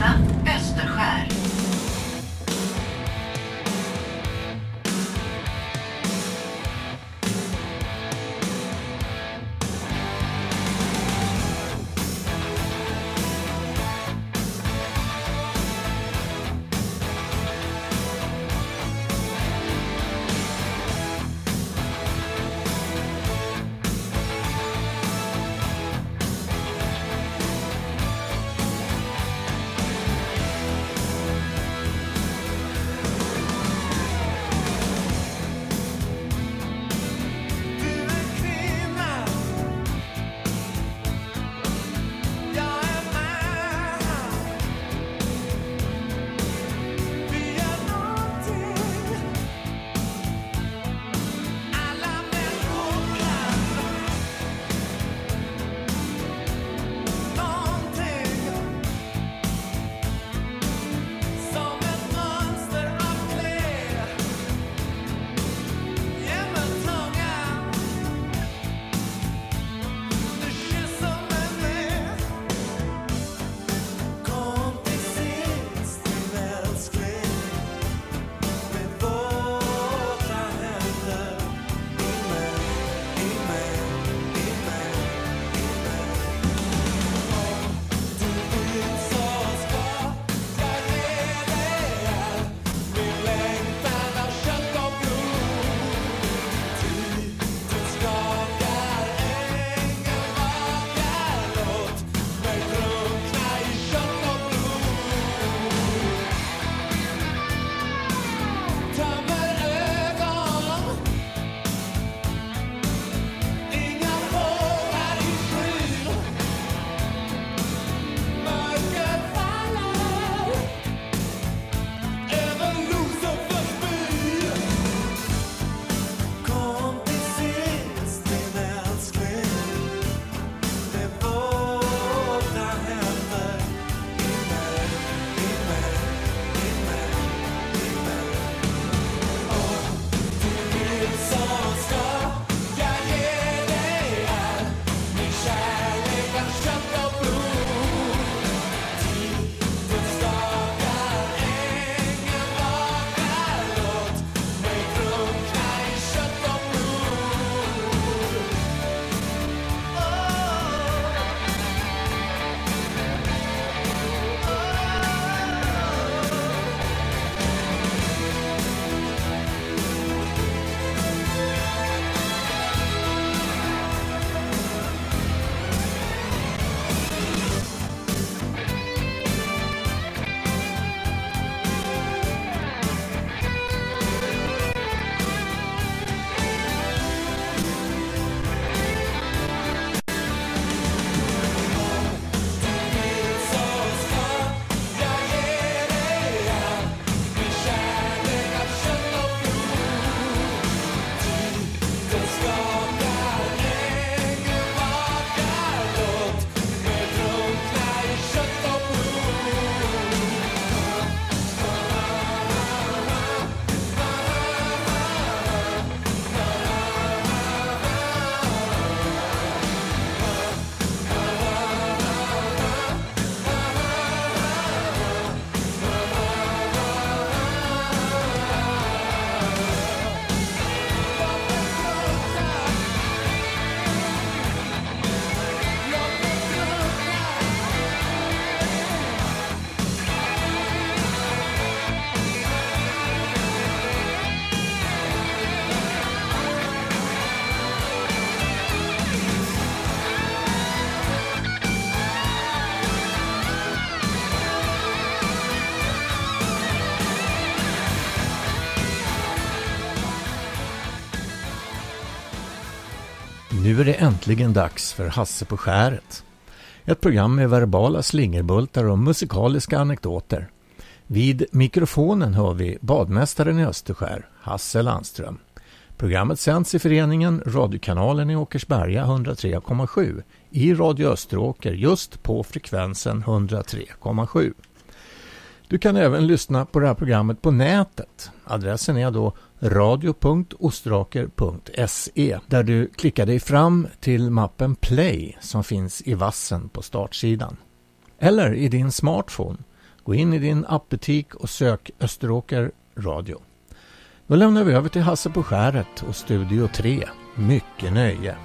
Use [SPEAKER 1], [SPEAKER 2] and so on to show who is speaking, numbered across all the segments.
[SPEAKER 1] nästa Österskär.
[SPEAKER 2] Nu är det äntligen dags för Hasse på skäret. Ett program med verbala slingerbultar och musikaliska anekdoter. Vid mikrofonen hör vi badmästaren i Österskär, Hasse Landström. Programmet sänds i föreningen Radiokanalen i Åkersberga 103,7 i Radio Österåker just på frekvensen 103,7. Du kan även lyssna på det här programmet på nätet. Adressen är då radio.ostraker.se där du klickar dig fram till mappen Play som finns i vassen på startsidan. Eller i din smartphone. Gå in i din appbutik och sök Österåker Radio. Då lämnar vi över till Hasse på skäret och Studio 3. Mycket nöje!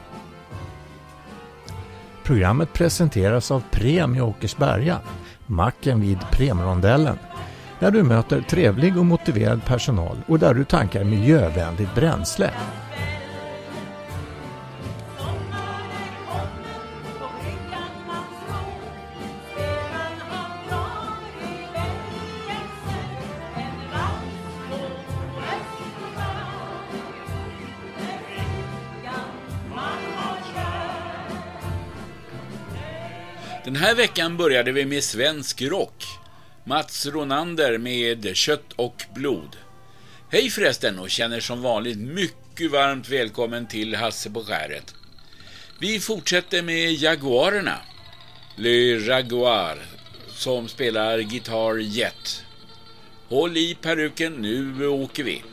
[SPEAKER 2] Programmet presenteras av Prem i Åkersberga, macken vid Premrondellen, där du möter trevlig och motiverad personal och där du tankar miljövänligt bränsle.
[SPEAKER 3] Den här veckan började vi med svensk rock. Mats Ronander med Kött och blod. Hej förresten och känner som vanligt mycket varmt välkommen till Hasse på skäret. Vi fortsätter med Jaguarerna. Le Jaguar som spelar Guitar Jet. Håll i peruken, nu åker vi.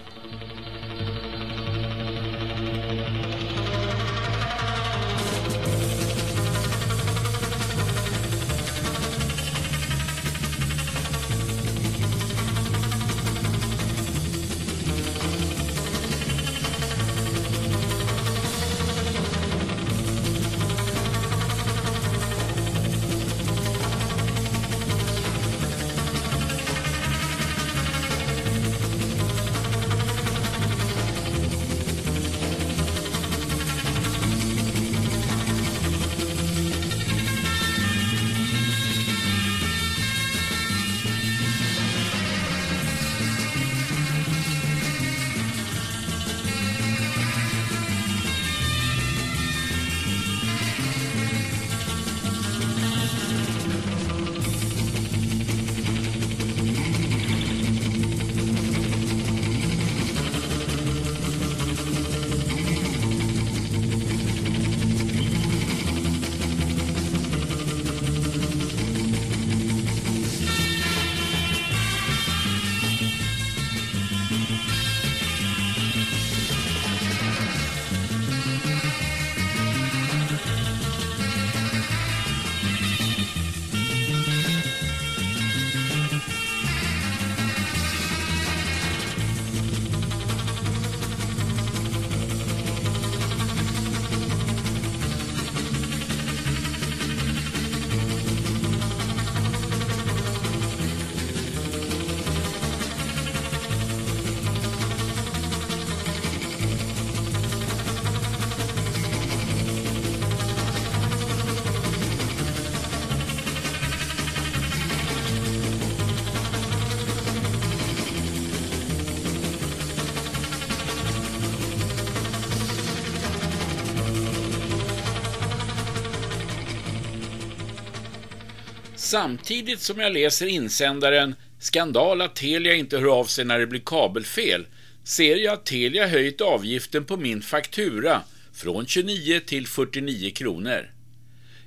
[SPEAKER 3] Samtidigt som jag läser insändaren Skandal att Telia inte hör av sig när det blir kabelfel ser jag att Telia höjt avgiften på min faktura från 29 till 49 kronor.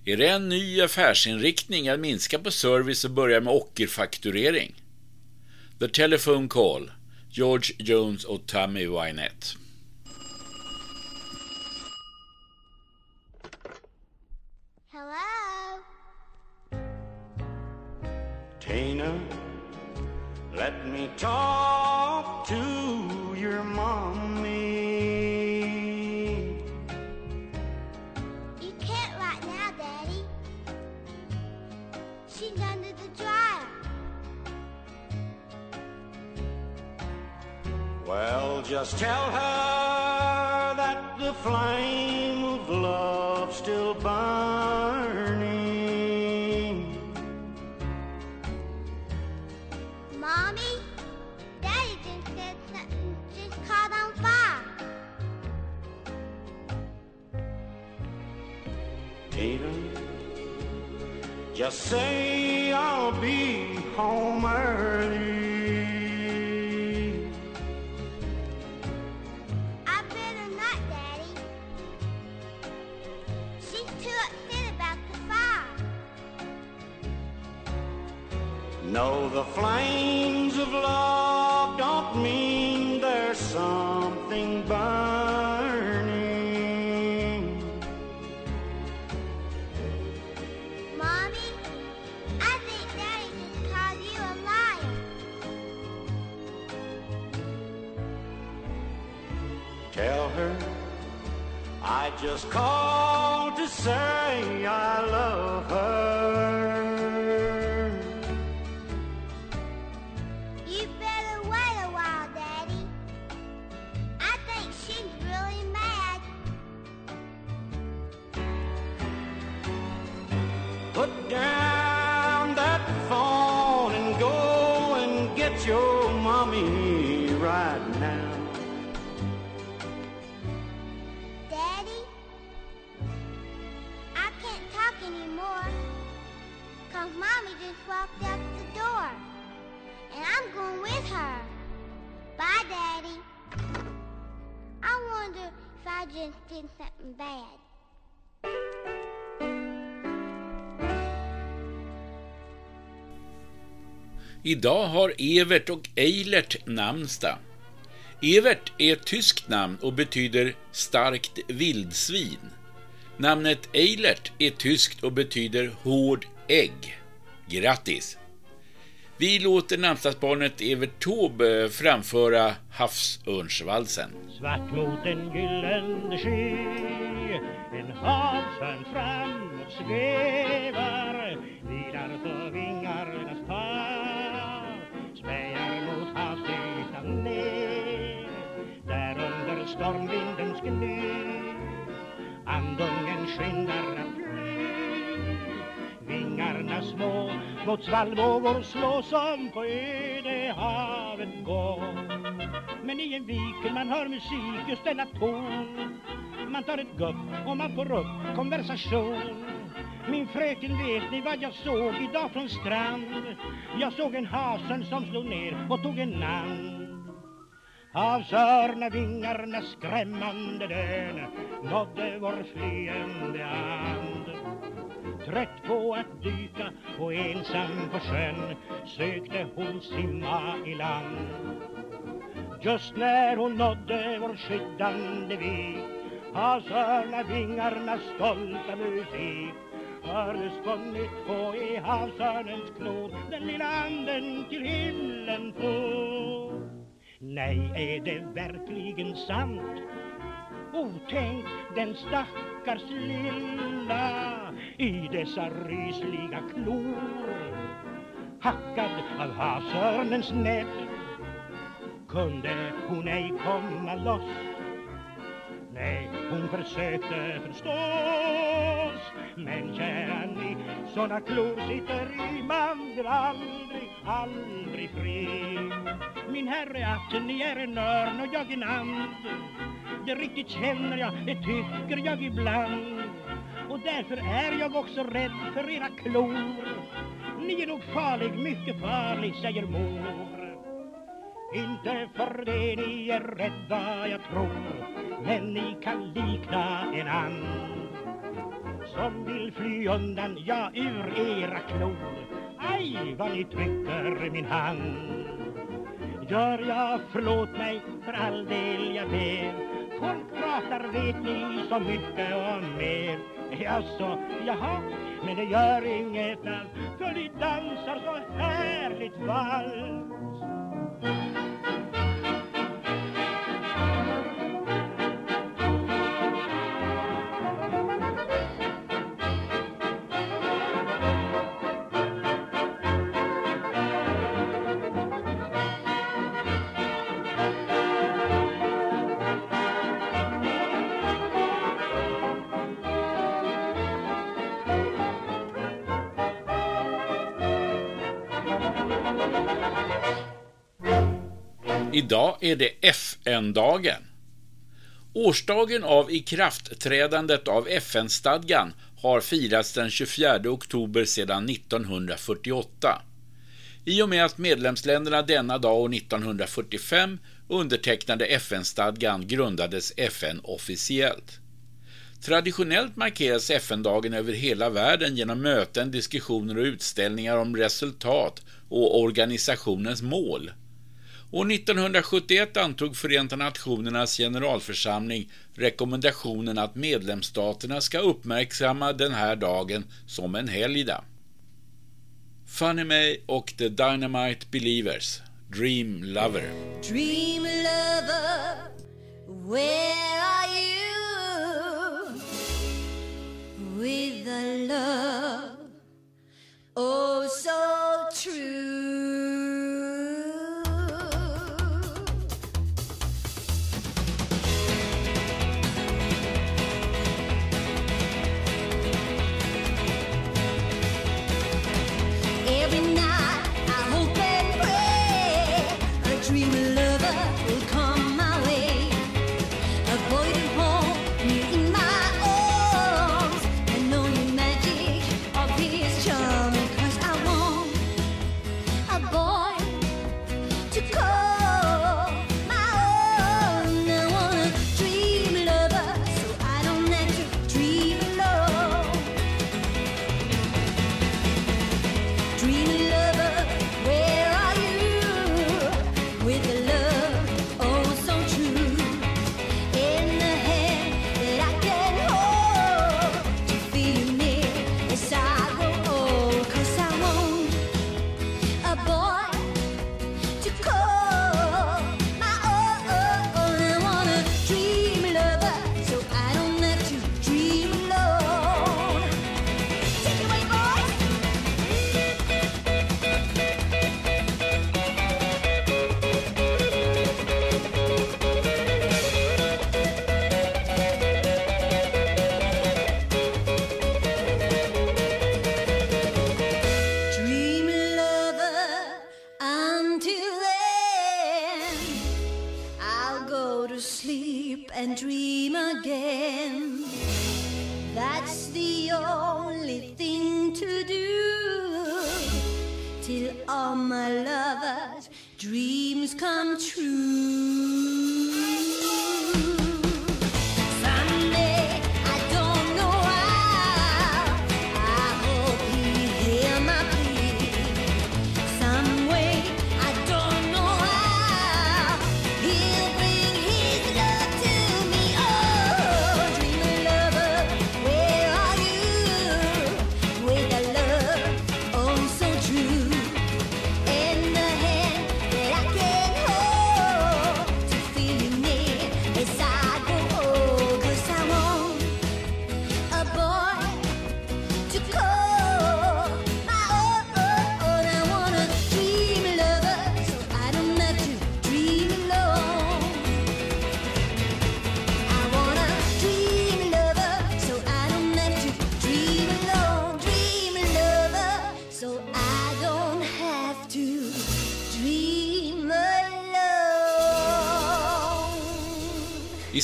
[SPEAKER 3] Är det en ny affärsinriktning att minska på service och börja med ockerfakturering? The Telephone Call, George Jones och Tammy Wynette.
[SPEAKER 4] Dana, let me talk to your mommy.
[SPEAKER 5] You can't right now, Daddy. She's under the dryer.
[SPEAKER 4] Well, just tell her that the flame of love still Just say I'll be home early.
[SPEAKER 5] I better not, Daddy. She's too upset about the fire.
[SPEAKER 4] No, the flames of love don't mean there's something burning.
[SPEAKER 6] Tell her I just called to say I love her.
[SPEAKER 5] You better wait a while, Daddy. I think she's really mad.
[SPEAKER 6] Put down that phone and go and get your mommy
[SPEAKER 5] door. Cause Mommy just walked out the door. And I'm going with her. Bye, Daddy. I wonder if I just did something bad.
[SPEAKER 3] Idag har Evert och Eilert namnsdag. Evert är ett tyskt namn och betyder starkt vildsvin. Namnet Eilert är tyskt och betyder hård ägg. Grattis! Vi låter namnsdagsbarnet Evert Taube framföra Havsörnsvalsen.
[SPEAKER 7] Svart mot en gyllene sky En havsörn framåt svävar Vilar på vingarnas par Spejar mot havsytan ner Där under stormvind mot svallvågor slå som på öde havet går. Men i en viken man hör musik just denna ton Man tar ett gupp och man får upp konversation. Min fröken vet ni vad jag såg idag från strand? Jag såg en hasen som slog ner och tog en land av vingarna skrämmande dön nådde vår flyende and Trött på att dyka och ensam på sjön sökte hon simma i land. Just när hon nådde vår skyddande vik av vingarnas stolta musik. Hördes på nytt på i havsörnens klor den lilla anden till himlen for. Nej, är det verkligen sant? Otänk den stackars lilla i dessa rysliga klor. Hackad av havsörnens näbb kunde hon ej komma loss? Nej, hon försökte förstås. Men kära ni, såna klor sitter i man blir aldrig, aldrig fri Min herre att ni är en örn och jag en and. Det riktigt känner jag, det tycker jag ibland. Och därför är jag också rädd för era klor. Ni är nog farlig, mycket farlig, säger mor inte för det ni är rädda, jag tror Men ni kan likna en and Som vill fly undan, ja, ur era klor. Aj, vad ni trycker min hand. Gör jag, förlåt mig, för all del jag ber. Folk pratar, vet ni, så mycket om er. Jaså, jaha, men det gör inget alls För ni dansar så härligt vals.
[SPEAKER 3] Idag är det FN-dagen. Årsdagen av ikraftträdandet av FN-stadgan har firats den 24 oktober sedan 1948. I och med att medlemsländerna denna dag år 1945 undertecknade FN-stadgan grundades FN officiellt. Traditionellt markeras FN-dagen över hela världen genom möten, diskussioner och utställningar om resultat och organisationens mål. År 1971 antog Förenta Nationernas generalförsamling rekommendationen att medlemsstaterna ska uppmärksamma den här dagen som en helgdag. Funny May och The Dynamite Believers, Dream Lover.
[SPEAKER 8] Dream lover,
[SPEAKER 9] Where are you with the love? Oh, so true.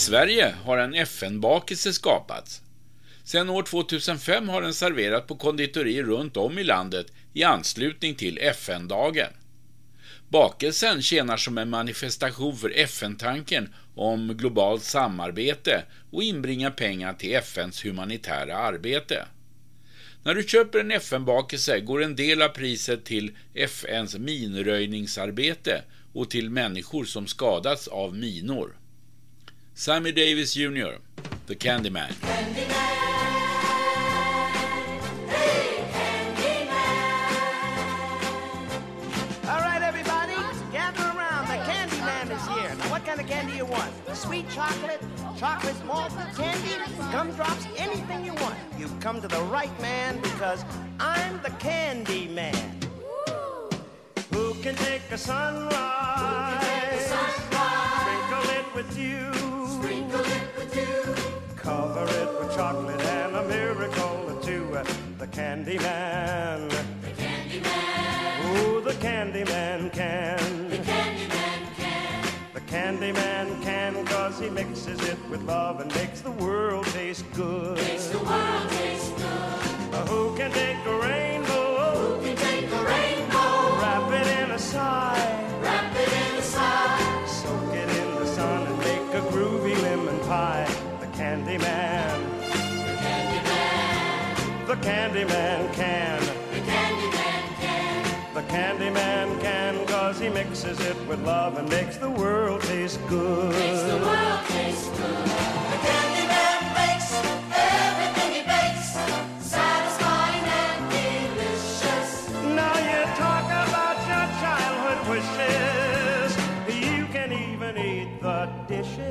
[SPEAKER 3] Sverige har en FN-bakelse skapats. Sedan år 2005 har den serverat på konditorier runt om i landet i anslutning till FN-dagen. Bakelsen tjänar som en manifestation för FN-tanken om globalt samarbete och inbringar pengar till FNs humanitära arbete. När du köper en FN-bakelse går en del av priset till FNs minröjningsarbete och till människor som skadats av minor. Sammy Davis Jr, The Candyman.
[SPEAKER 6] All right, everybody, gather around. The candy man is here. Now, what kind of candy you want? Sweet chocolate, chocolate malted candy, gumdrops, anything you want. You've come to the right man because I'm the candy man. Who can take a sunrise? Sprinkle it with you. Cover it with chocolate and a miracle or two. The candy man. Oh, the Candyman can. The Candyman can. The Candyman can, cause he mixes it with love and makes the world taste good. Makes the world taste good. who can take a rainbow? Who can take a rainbow? Wrap it in a sigh. Candyman. Can. The Candyman can. The Candyman can, cause he mixes it with love and makes the world taste good. Makes the world taste good. The Candyman makes everything he bakes satisfying and delicious. Now you talk about your childhood wishes. You can even eat the dishes.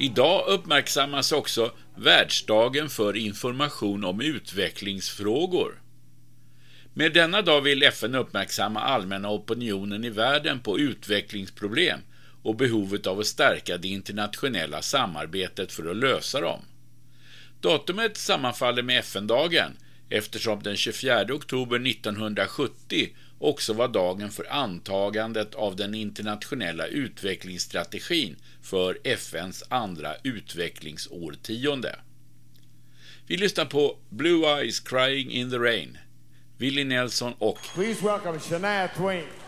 [SPEAKER 3] Idag uppmärksammas också Världsdagen för information om utvecklingsfrågor. Med denna dag vill FN uppmärksamma allmänna opinionen i världen på utvecklingsproblem och behovet av att stärka det internationella samarbetet för att lösa dem. Datumet sammanfaller med FN-dagen eftersom den 24 oktober 1970 också var dagen för antagandet av den internationella utvecklingsstrategin för FNs andra utvecklingsårtionde. Vi lyssnar på Blue Eyes Crying in the Rain, Willie Nelson och
[SPEAKER 10] Please welcome Shania Twain.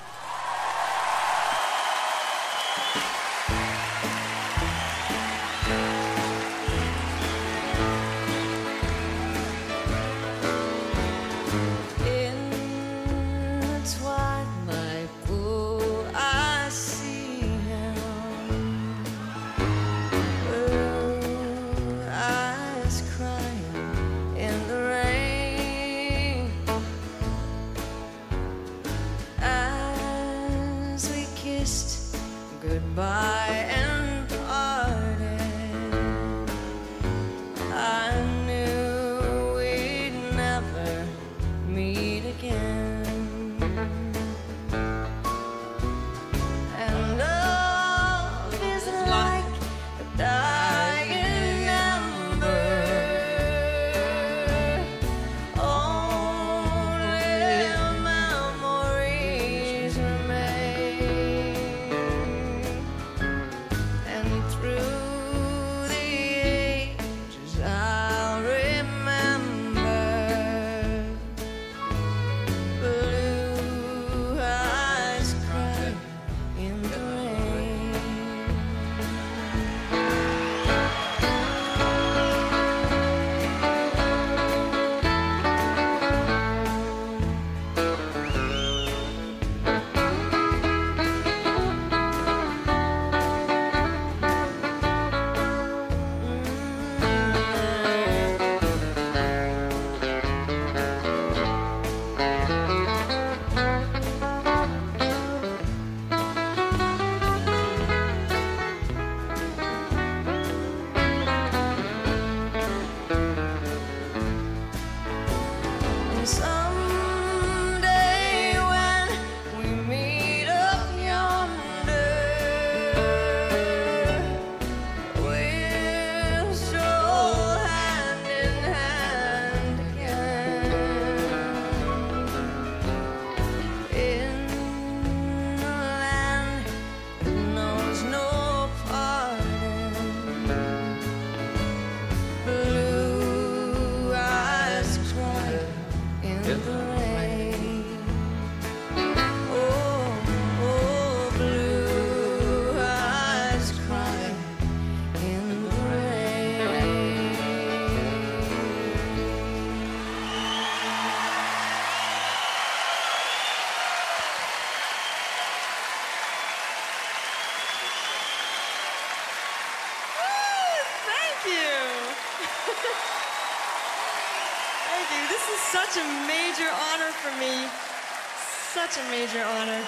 [SPEAKER 11] Major honor.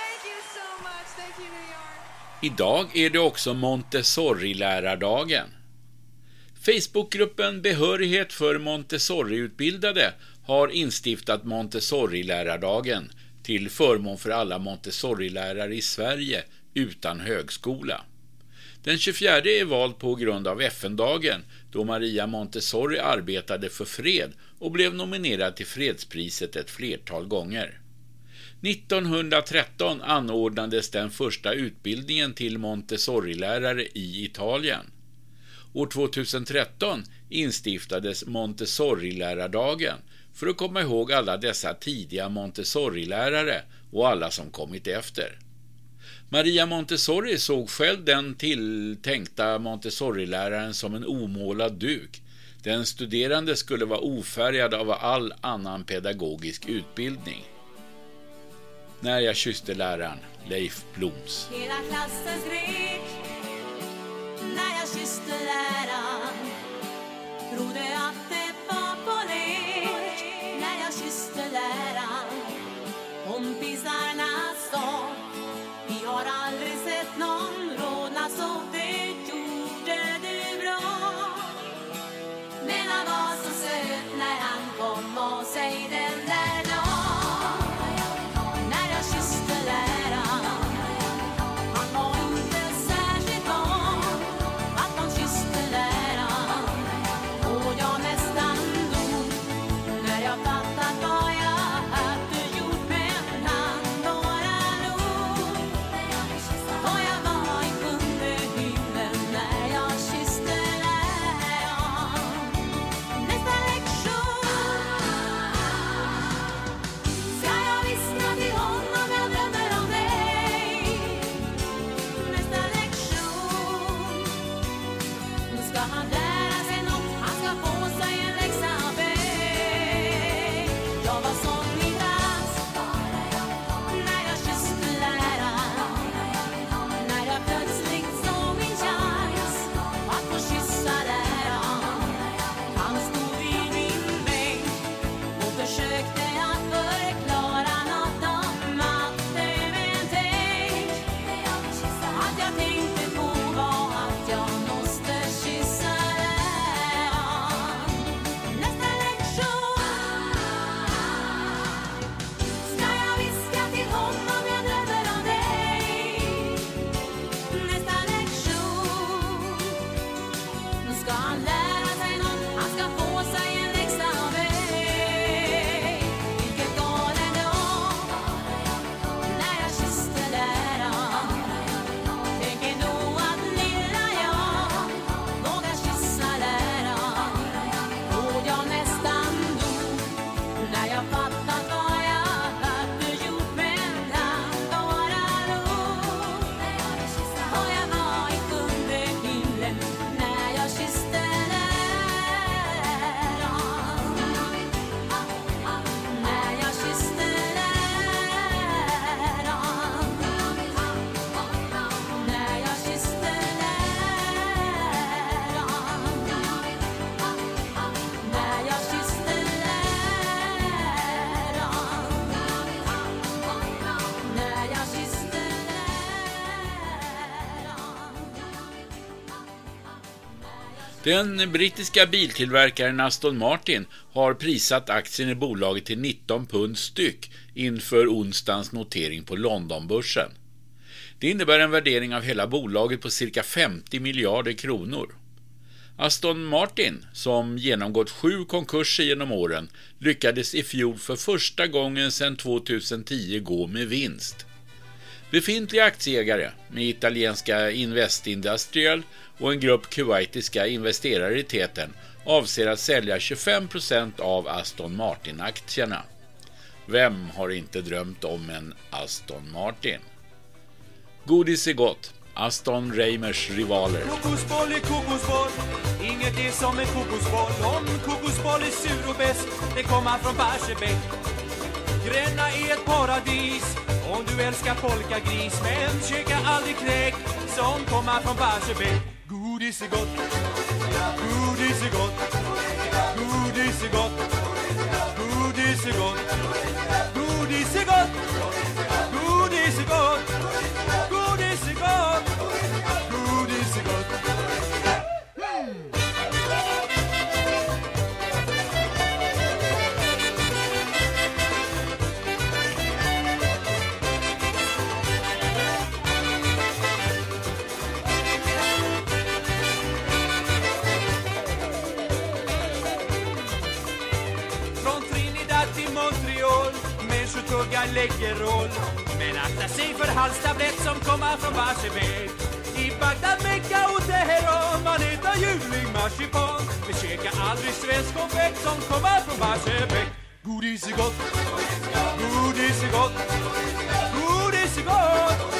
[SPEAKER 11] Thank you so much. Thank you, New York.
[SPEAKER 3] Idag är det också Montessori-lärardagen. Facebookgruppen Behörighet för Montessori-utbildade har instiftat Montessori-lärardagen till förmån för alla Montessori-lärare i Sverige utan högskola. Den 24 är vald på grund av FN-dagen då Maria Montessori arbetade för fred och blev nominerad till fredspriset ett flertal gånger. 1913 anordnades den första utbildningen till Montessori-lärare i Italien. År 2013 instiftades Montessori-lärardagen för att komma ihåg alla dessa tidiga Montessori-lärare och alla som kommit efter. Maria Montessori såg själv den tilltänkta Montessori-läraren som en omålad duk. Den studerande skulle vara ofärgad av all annan pedagogisk utbildning. När jag kysste läraren, Leif Bloms.
[SPEAKER 8] Hela klassen skrek när jag kysste läraren Trodde att Den
[SPEAKER 3] brittiska biltillverkaren Aston Martin har prisat aktien i bolaget till 19 pund styck inför onsdagens notering på Londonbörsen. Det innebär en värdering av hela bolaget på cirka 50 miljarder kronor. Aston Martin, som genomgått sju konkurser genom åren, lyckades i fjol för första gången sedan 2010 gå med vinst. Befintliga aktieägare med italienska Invest Industrial och en grupp kuwaitiska investerare i Teten avser att sälja 25% av Aston Martin-aktierna. Vem har inte drömt om en Aston Martin? Godis är gott. Aston Reimers rivaler.
[SPEAKER 12] Kokosboll är kokosboll Inget är som en kokosboll Om kokosboll är sur och bäst Det kommer från Barsebäck Gränna är ett paradis om du älskar polkagris Men käka aldrig knäck Som kommer från Barsebäck. Godis är gott. Godis är gott. Godis är gott. Godis är gott. Godis är gott. Godis är gott. Godis är gott fråga läggerål Men akta sig för halstablett som kommer från Barsebäck. I Bagdad, Mecka och Teheran man äter ljuvlig marsipan. Men käka aldrig svensk konfekt som kommer från Barsebäck. Godis är gott, godis är gott, godis är gott.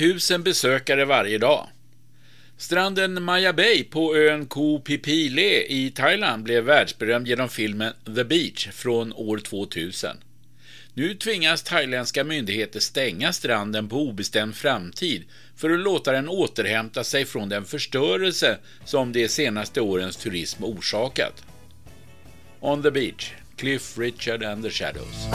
[SPEAKER 3] 1000 besökare varje dag. Stranden Maya Bay på ön Koh Phi Phi Le i Thailand blev världsberömd genom filmen The Beach från år 2000. Nu tvingas thailändska myndigheter stänga stranden på obestämd framtid för att låta den återhämta sig från den förstörelse som de senaste årens turism orsakat. On the beach, Cliff Richard and the Shadows.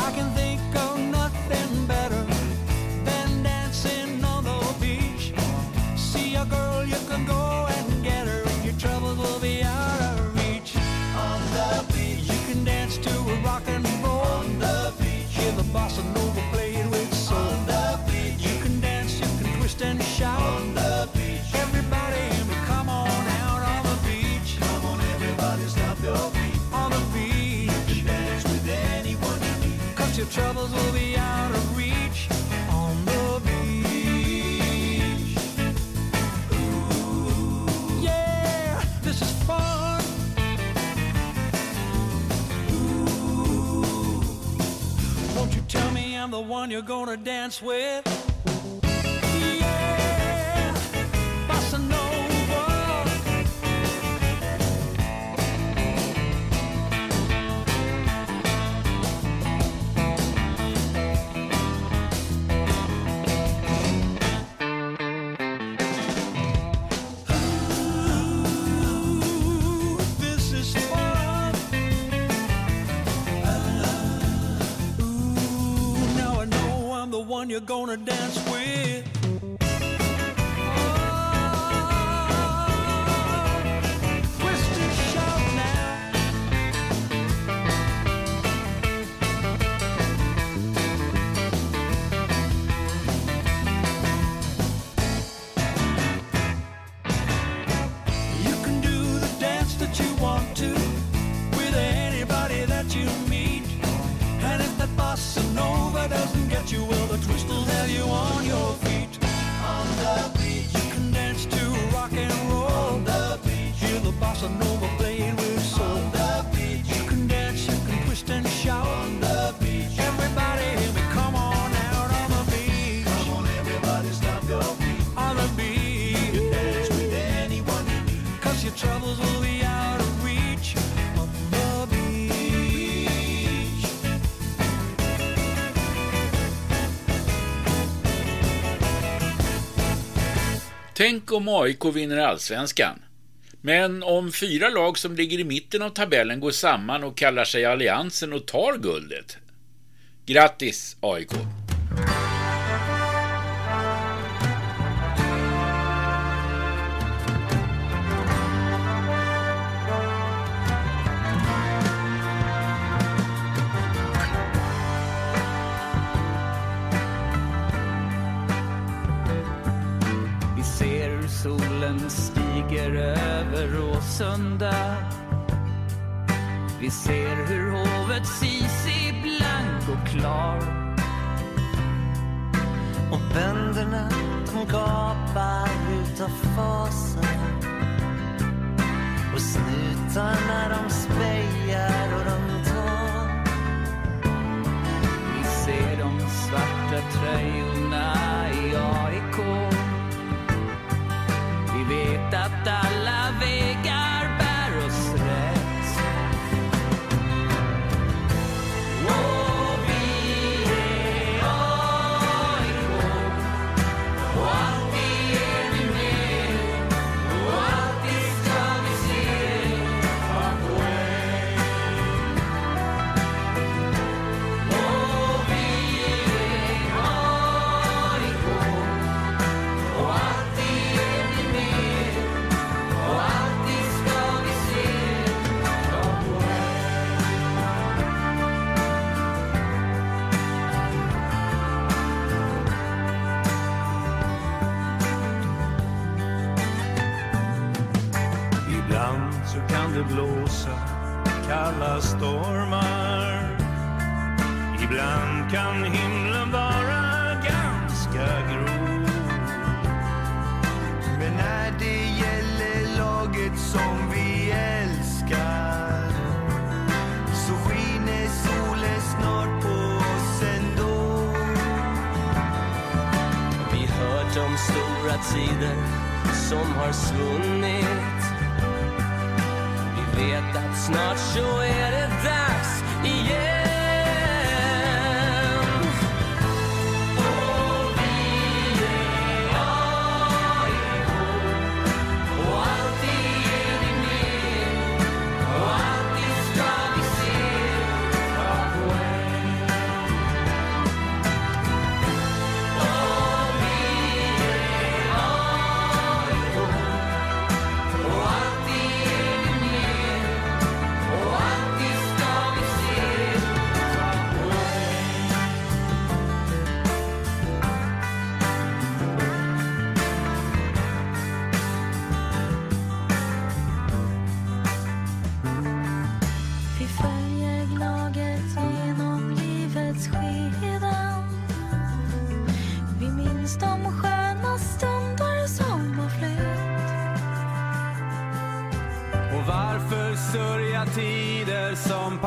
[SPEAKER 13] your troubles will be out of reach on the beach. Ooh, yeah, this is fun. Ooh, won't you tell me I'm the one you're gonna dance with? gonna
[SPEAKER 3] Tänk om AIK vinner allsvenskan.
[SPEAKER 14] Men om fyra lag som ligger i mitten av tabellen går samman och kallar sig Alliansen och tar guldet. Grattis AIK!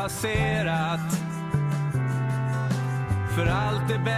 [SPEAKER 15] passerat. För allt är
[SPEAKER 16] bättre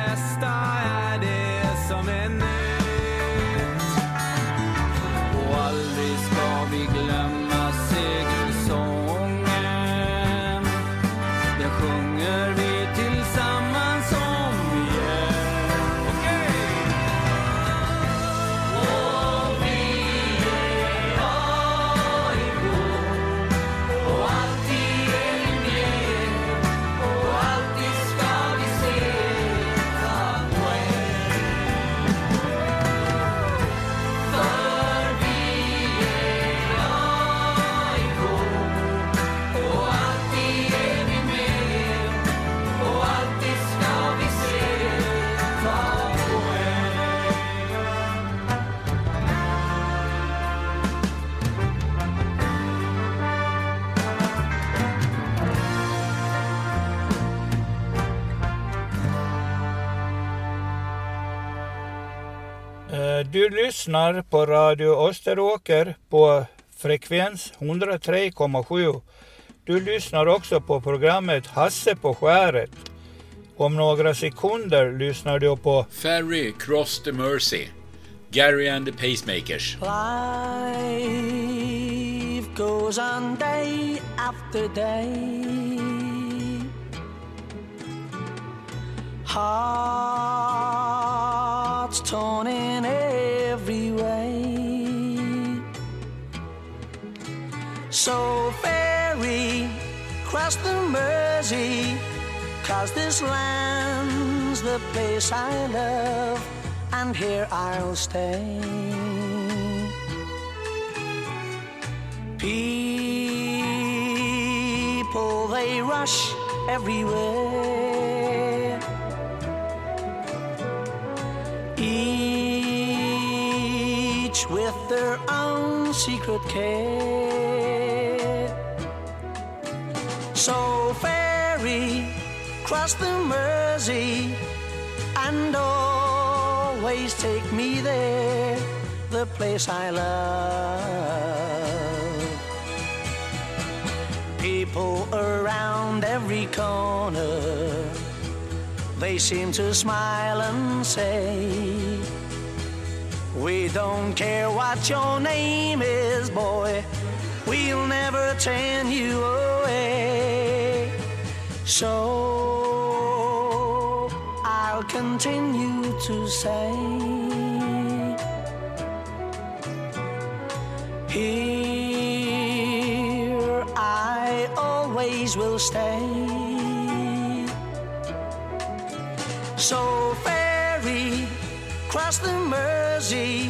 [SPEAKER 16] Du lyssnar på Radio Österåker på frekvens 103,7. Du lyssnar också på programmet Hasse på skäret. Om några sekunder lyssnar du på
[SPEAKER 14] Ferry Cross the Mercy, Gary and the Pacemakers.
[SPEAKER 17] Life goes on day after day Hearts torn in air So ferry, cross the Mersey, cause this land's the place I love, and here I'll stay. People, they rush everywhere. Each with their own secret care. So ferry, cross the Mersey, and always take me there, the place I love. People around every corner, they seem to smile and say, We don't care what your name is, boy, we'll never turn you away. So I'll continue to say, Here I always will stay. So ferry, cross the Mersey,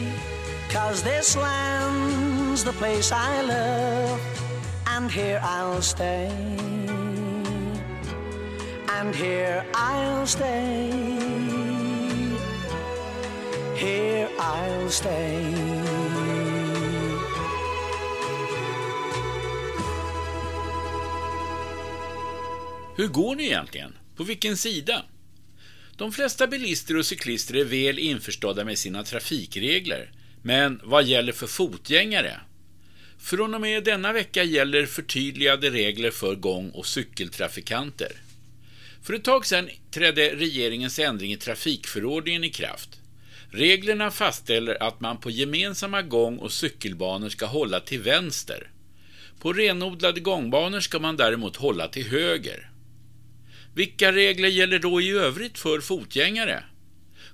[SPEAKER 17] cause this land's the place I love, and here I'll stay. And here I'll stay. Here I'll stay.
[SPEAKER 3] Hur går ni egentligen? På vilken sida? De flesta bilister och cyklister är väl införstådda med sina trafikregler. Men vad gäller för fotgängare? Från och med denna vecka gäller förtydligade regler för gång- och cykeltrafikanter. För ett tag sedan trädde regeringens ändring i trafikförordningen i kraft. Reglerna fastställer att man på gemensamma gång- och cykelbanor ska hålla till vänster. På renodlade gångbanor ska man däremot hålla till höger. Vilka regler gäller då i övrigt för fotgängare?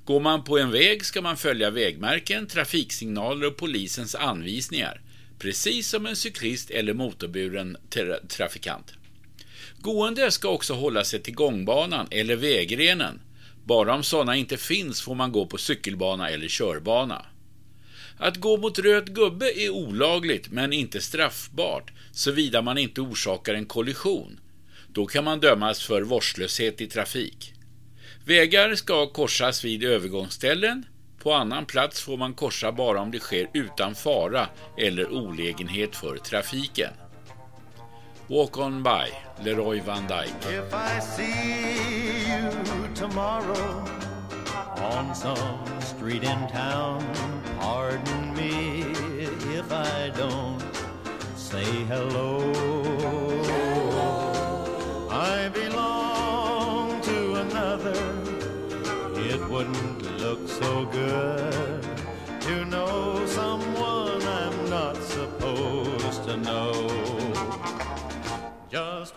[SPEAKER 3] Går man på en väg ska man följa vägmärken, trafiksignaler och polisens anvisningar, precis som en cyklist eller motorburen trafikant. Gående ska också hålla sig till gångbanan eller vägrenen. Bara om sådana inte finns får man gå på cykelbana eller körbana. Att gå mot röd gubbe är olagligt men inte straffbart såvida man inte orsakar en kollision. Då kan man dömas för vårdslöshet i trafik. Vägar ska korsas vid övergångsställen. På annan plats får man korsa bara om det sker utan fara eller olägenhet för trafiken. Walk on by, Leroy Van Dyke.
[SPEAKER 13] If I see you tomorrow on some street in town, pardon me if I don't say hello. I belong to another. It wouldn't look so good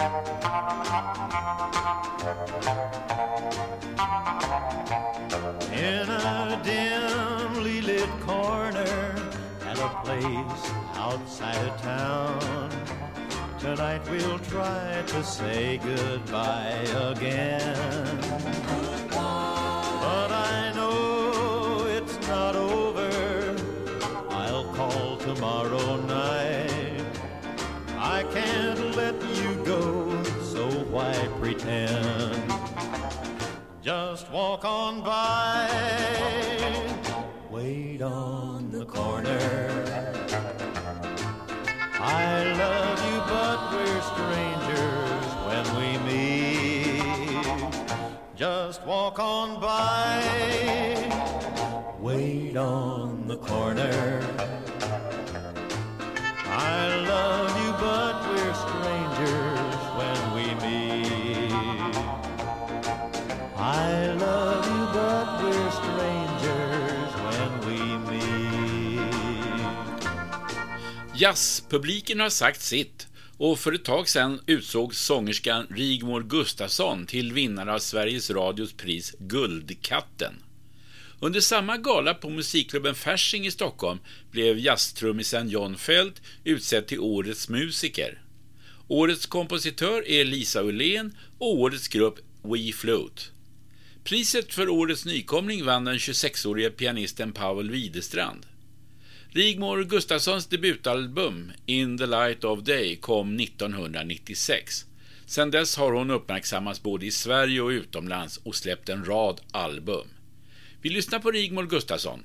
[SPEAKER 13] In a dimly lit corner at a place outside of town. Tonight we'll try to say goodbye again. But I know it's not over. I'll call tomorrow night. I can't let go, so why pretend? Just walk on by. Wait on the corner. I love you, but we're strangers when we meet. Just walk on by. Wait on the corner. I love I love you, but we're strangers when we meet.
[SPEAKER 3] Jazzpubliken yes, har sagt sitt och för ett tag sedan utsågs sångerskan Rigmor Gustafsson till vinnare av Sveriges Radios pris Guldkatten. Under samma gala på musikklubben Fasching i Stockholm blev jazztrummisen John Feldt utsedd till Årets musiker. Årets kompositör är Lisa Ullén och årets grupp We Float. Priset för årets nykomling vann den 26-årige pianisten Paul Widestrand. Rigmor Gustafssons debutalbum In the light of day kom 1996. Sedan dess har hon uppmärksammats både i Sverige och utomlands och släppt en rad album. Vi lyssnar på Rigmor Gustafsson,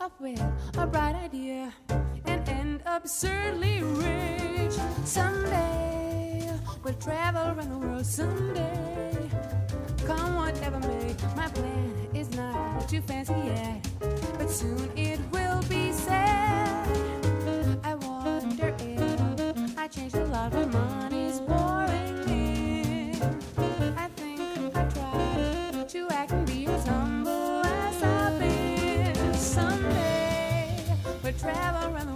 [SPEAKER 18] up with a bright idea and end absurdly rich. Someday we'll travel around the world. Someday, come whatever may. My plan is not too fancy yet, but soon it will be said. I wonder if I changed a lot for money's. We'll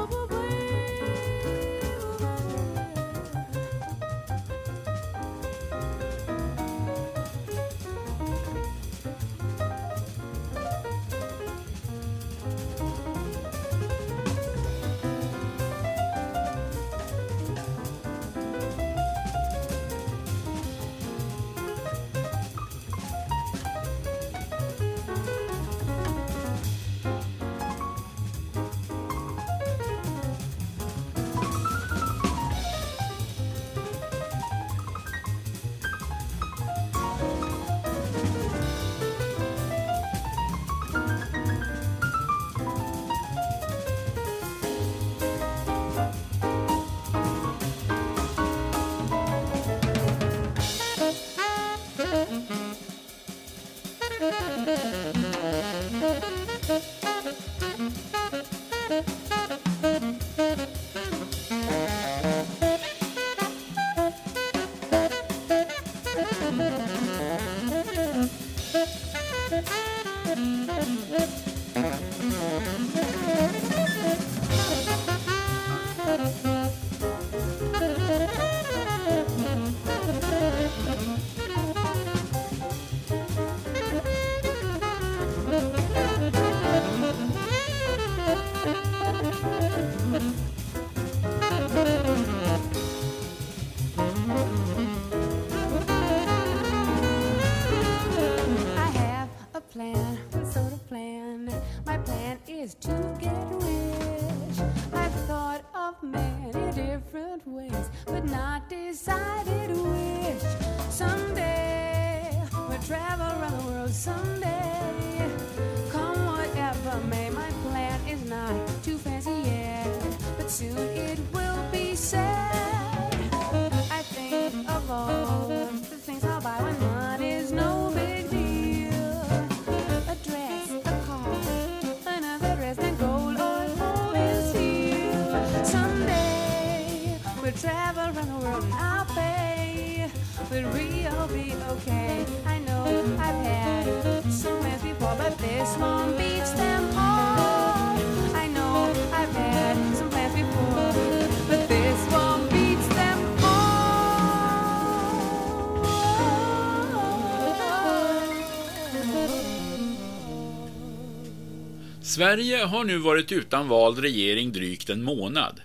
[SPEAKER 3] Sverige har nu varit utan vald regering drygt en månad.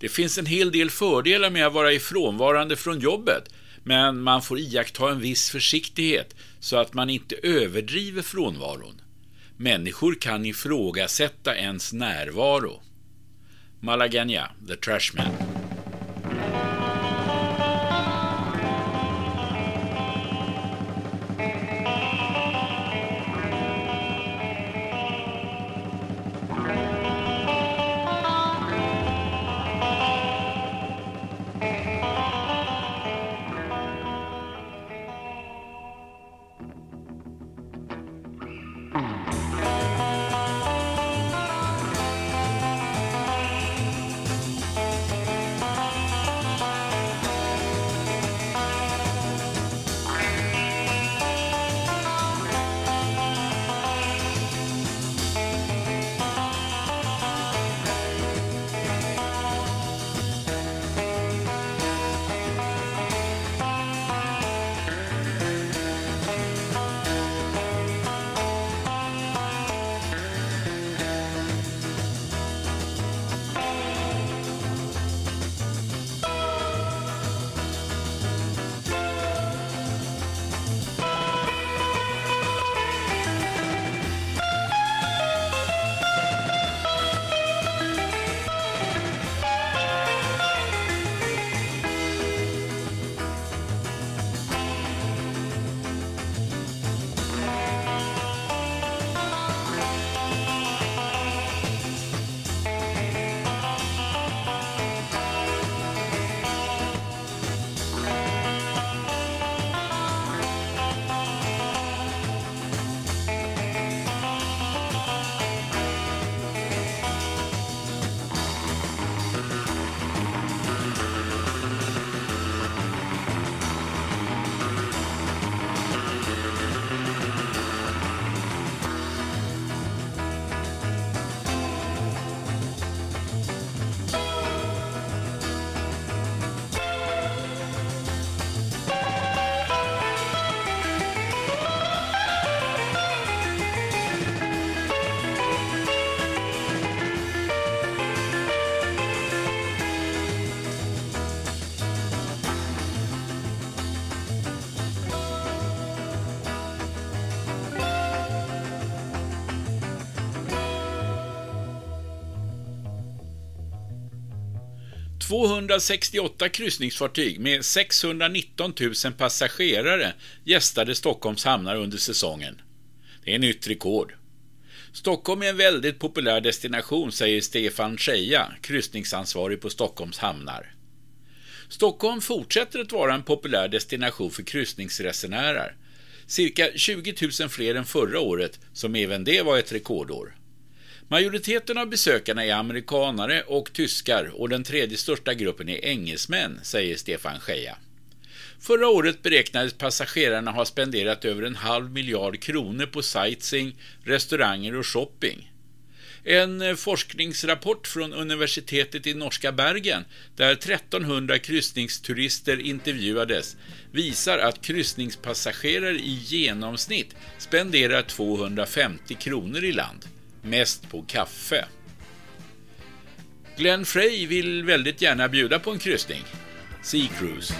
[SPEAKER 3] Det finns en hel del fördelar med att vara ifrånvarande från jobbet, men man får iaktta en viss försiktighet så att man inte överdriver frånvaron. Människor kan ifrågasätta ens närvaro. Malaganja, The Trashman. ...268 kryssningsfartyg med 619 000 passagerare gästade Stockholms hamnar under säsongen. Det är nytt rekord. Stockholm är en väldigt populär destination, säger Stefan Scheja, kryssningsansvarig på Stockholms hamnar. Stockholm fortsätter att vara en populär destination för kryssningsresenärer. Cirka 20 000 fler än förra året, som även det var ett rekordår. Majoriteten av besökarna är amerikanare och tyskar och den tredje största gruppen är engelsmän, säger Stefan Scheja. Förra året beräknades passagerarna ha spenderat över en halv miljard kronor på sightseeing, restauranger och shopping. En forskningsrapport från universitetet i norska Bergen, där 1300 kryssningsturister intervjuades, visar att kryssningspassagerare i genomsnitt spenderar 250 kronor i land mest på kaffe. Glenn Frey vill väldigt gärna bjuda på en kryssning. Sea Cruise.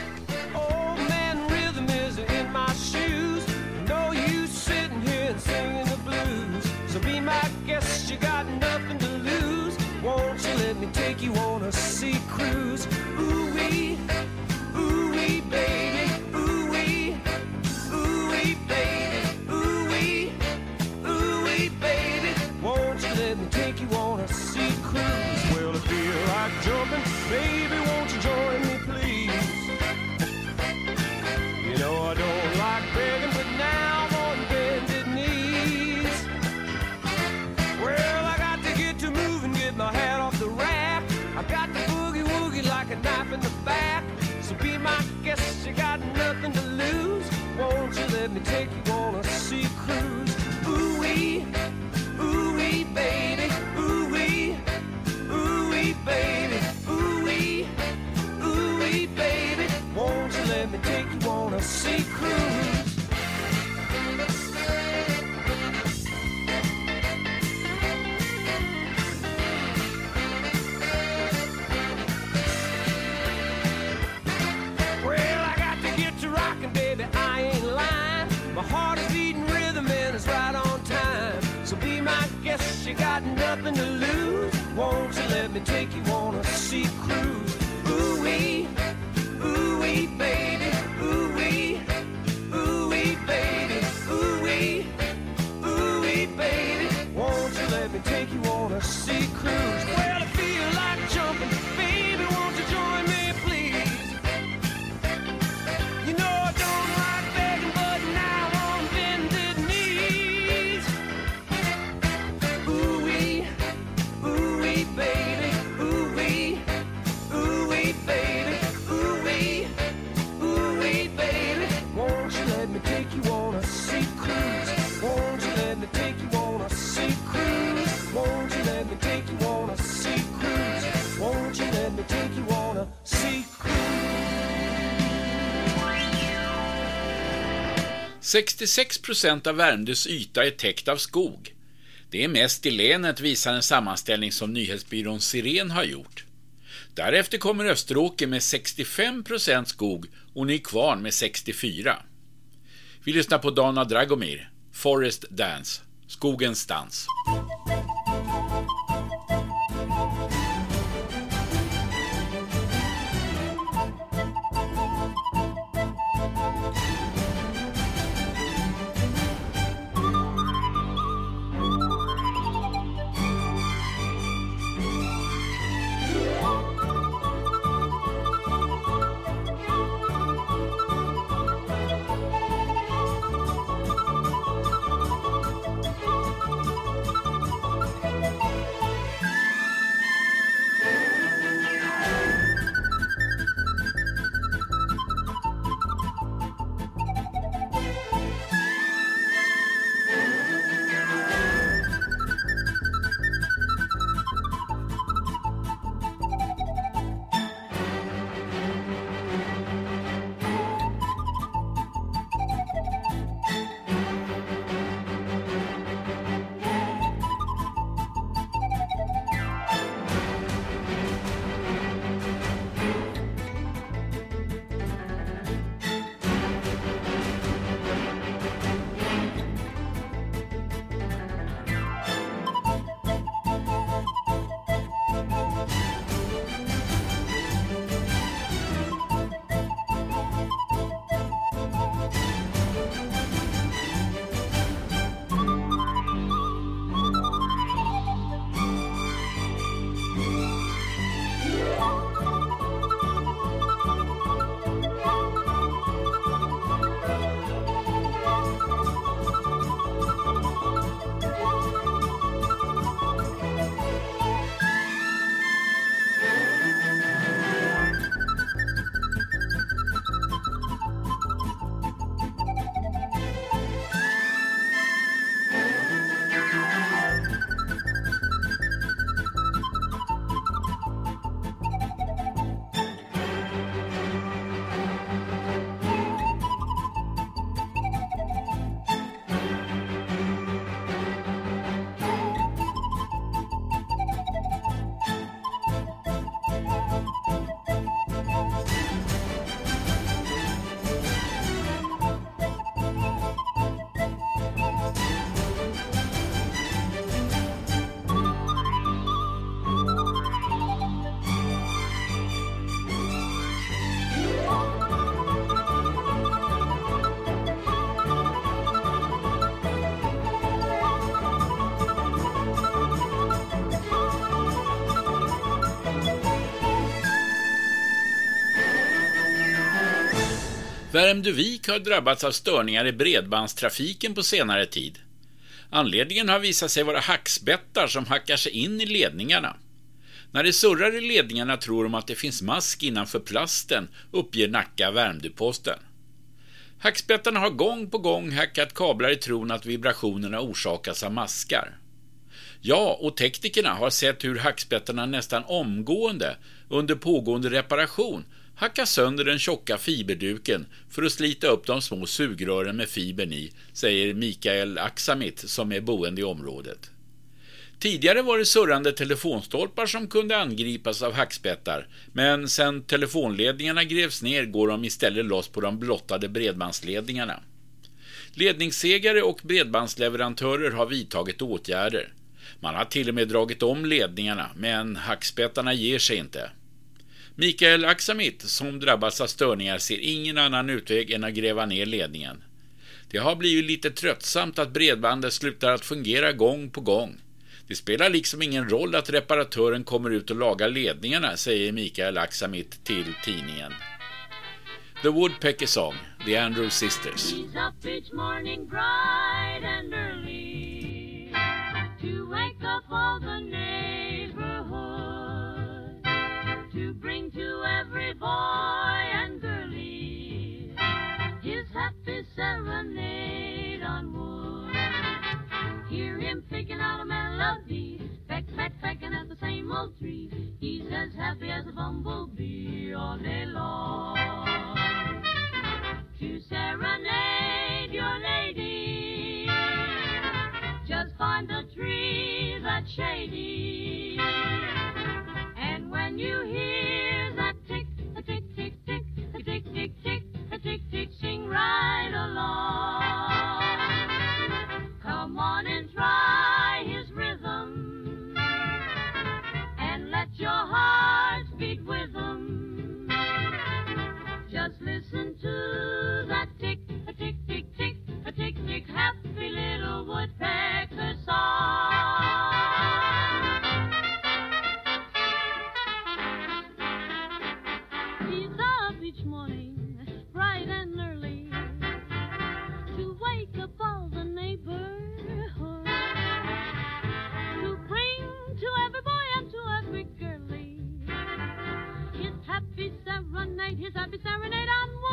[SPEAKER 3] 66 procent av Värmdös yta är täckt av skog. Det är mest i länet visar en sammanställning som nyhetsbyrån Siren har gjort. Därefter kommer Österåker med 65 procent skog och Nykvarn med 64. Vi lyssnar på Dana Dragomir, Forest Dance, Skogens dans. Värmdövik har drabbats av störningar i bredbandstrafiken på senare tid. Anledningen har visat sig vara hackspettar som hackar sig in i ledningarna. När det surrar i ledningarna tror de att det finns mask innanför plasten, uppger Nacka Värmdöposten. Hackspettarna har gång på gång hackat kablar i tron att vibrationerna orsakas av maskar. Ja, och teknikerna har sett hur hackspettarna nästan omgående under pågående reparation hacka sönder den tjocka fiberduken för att slita upp de små sugrören med fibern i, säger Mikael Aksamit som är boende i området. Tidigare var det surrande telefonstolpar som kunde angripas av hackspettar, men sedan telefonledningarna grävs ner går de istället loss på de blottade bredbandsledningarna. Ledningsägare och bredbandsleverantörer har vidtagit åtgärder. Man har till och med dragit om ledningarna, men hackspettarna ger sig inte. Mikael Aksamit, som drabbats av störningar, ser ingen annan utväg än att gräva ner ledningen. Det har blivit lite tröttsamt att bredbandet slutar att fungera gång på gång. Det spelar liksom ingen roll att reparatören kommer ut och lagar ledningarna, säger Mikael Aksamit till tidningen. The Woodpecker Song, The Andrews Sisters.
[SPEAKER 19] Up each morning bright and early to wake up all the neighbors. Boy and girlie his happy serenade on wood. Hear him picking out a melody, peck, peck, pecking at the same old tree. He's as happy as a bumblebee all day long to serenade your lady. Just find a tree that's shady. And when you hear tick, tick, sing right along. Come on and try his rhythm. And let your heart beat with him. Just listen to that tick, a tick, tick, tick, a tick, tick, happy little woodpecker song. serenade on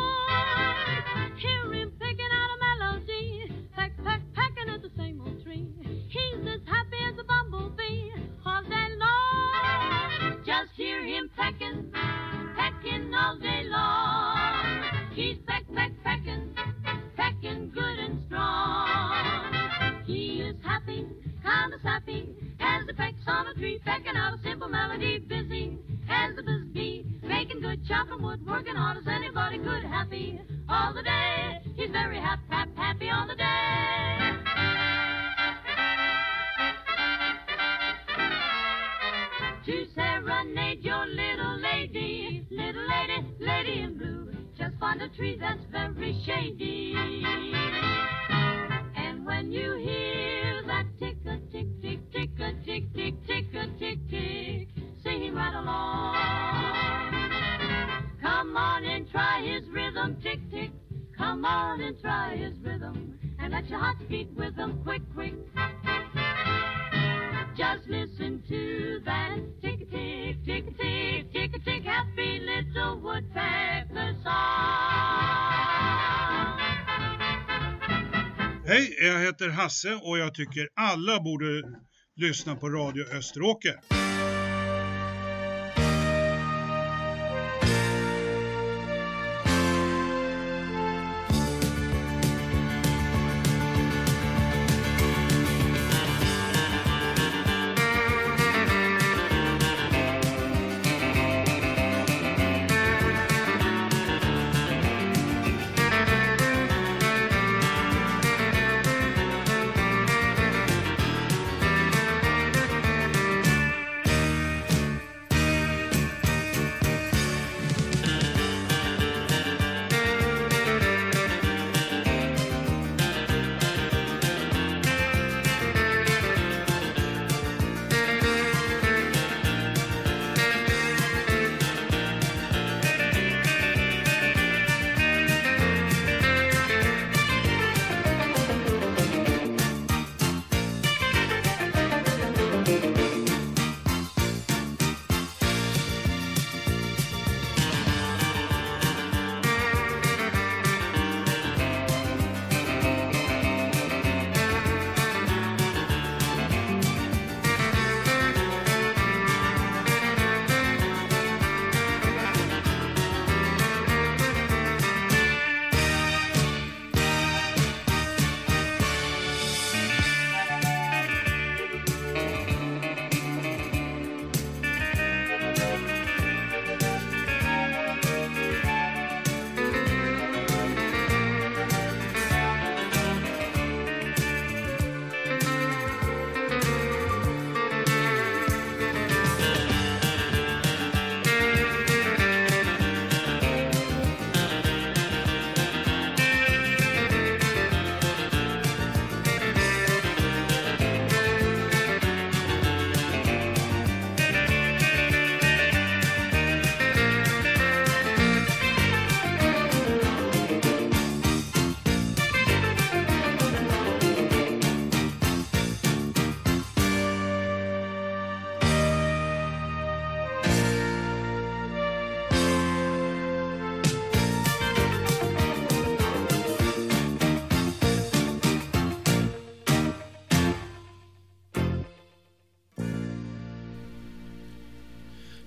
[SPEAKER 20] Hasse och jag tycker alla borde lyssna på Radio Österåker.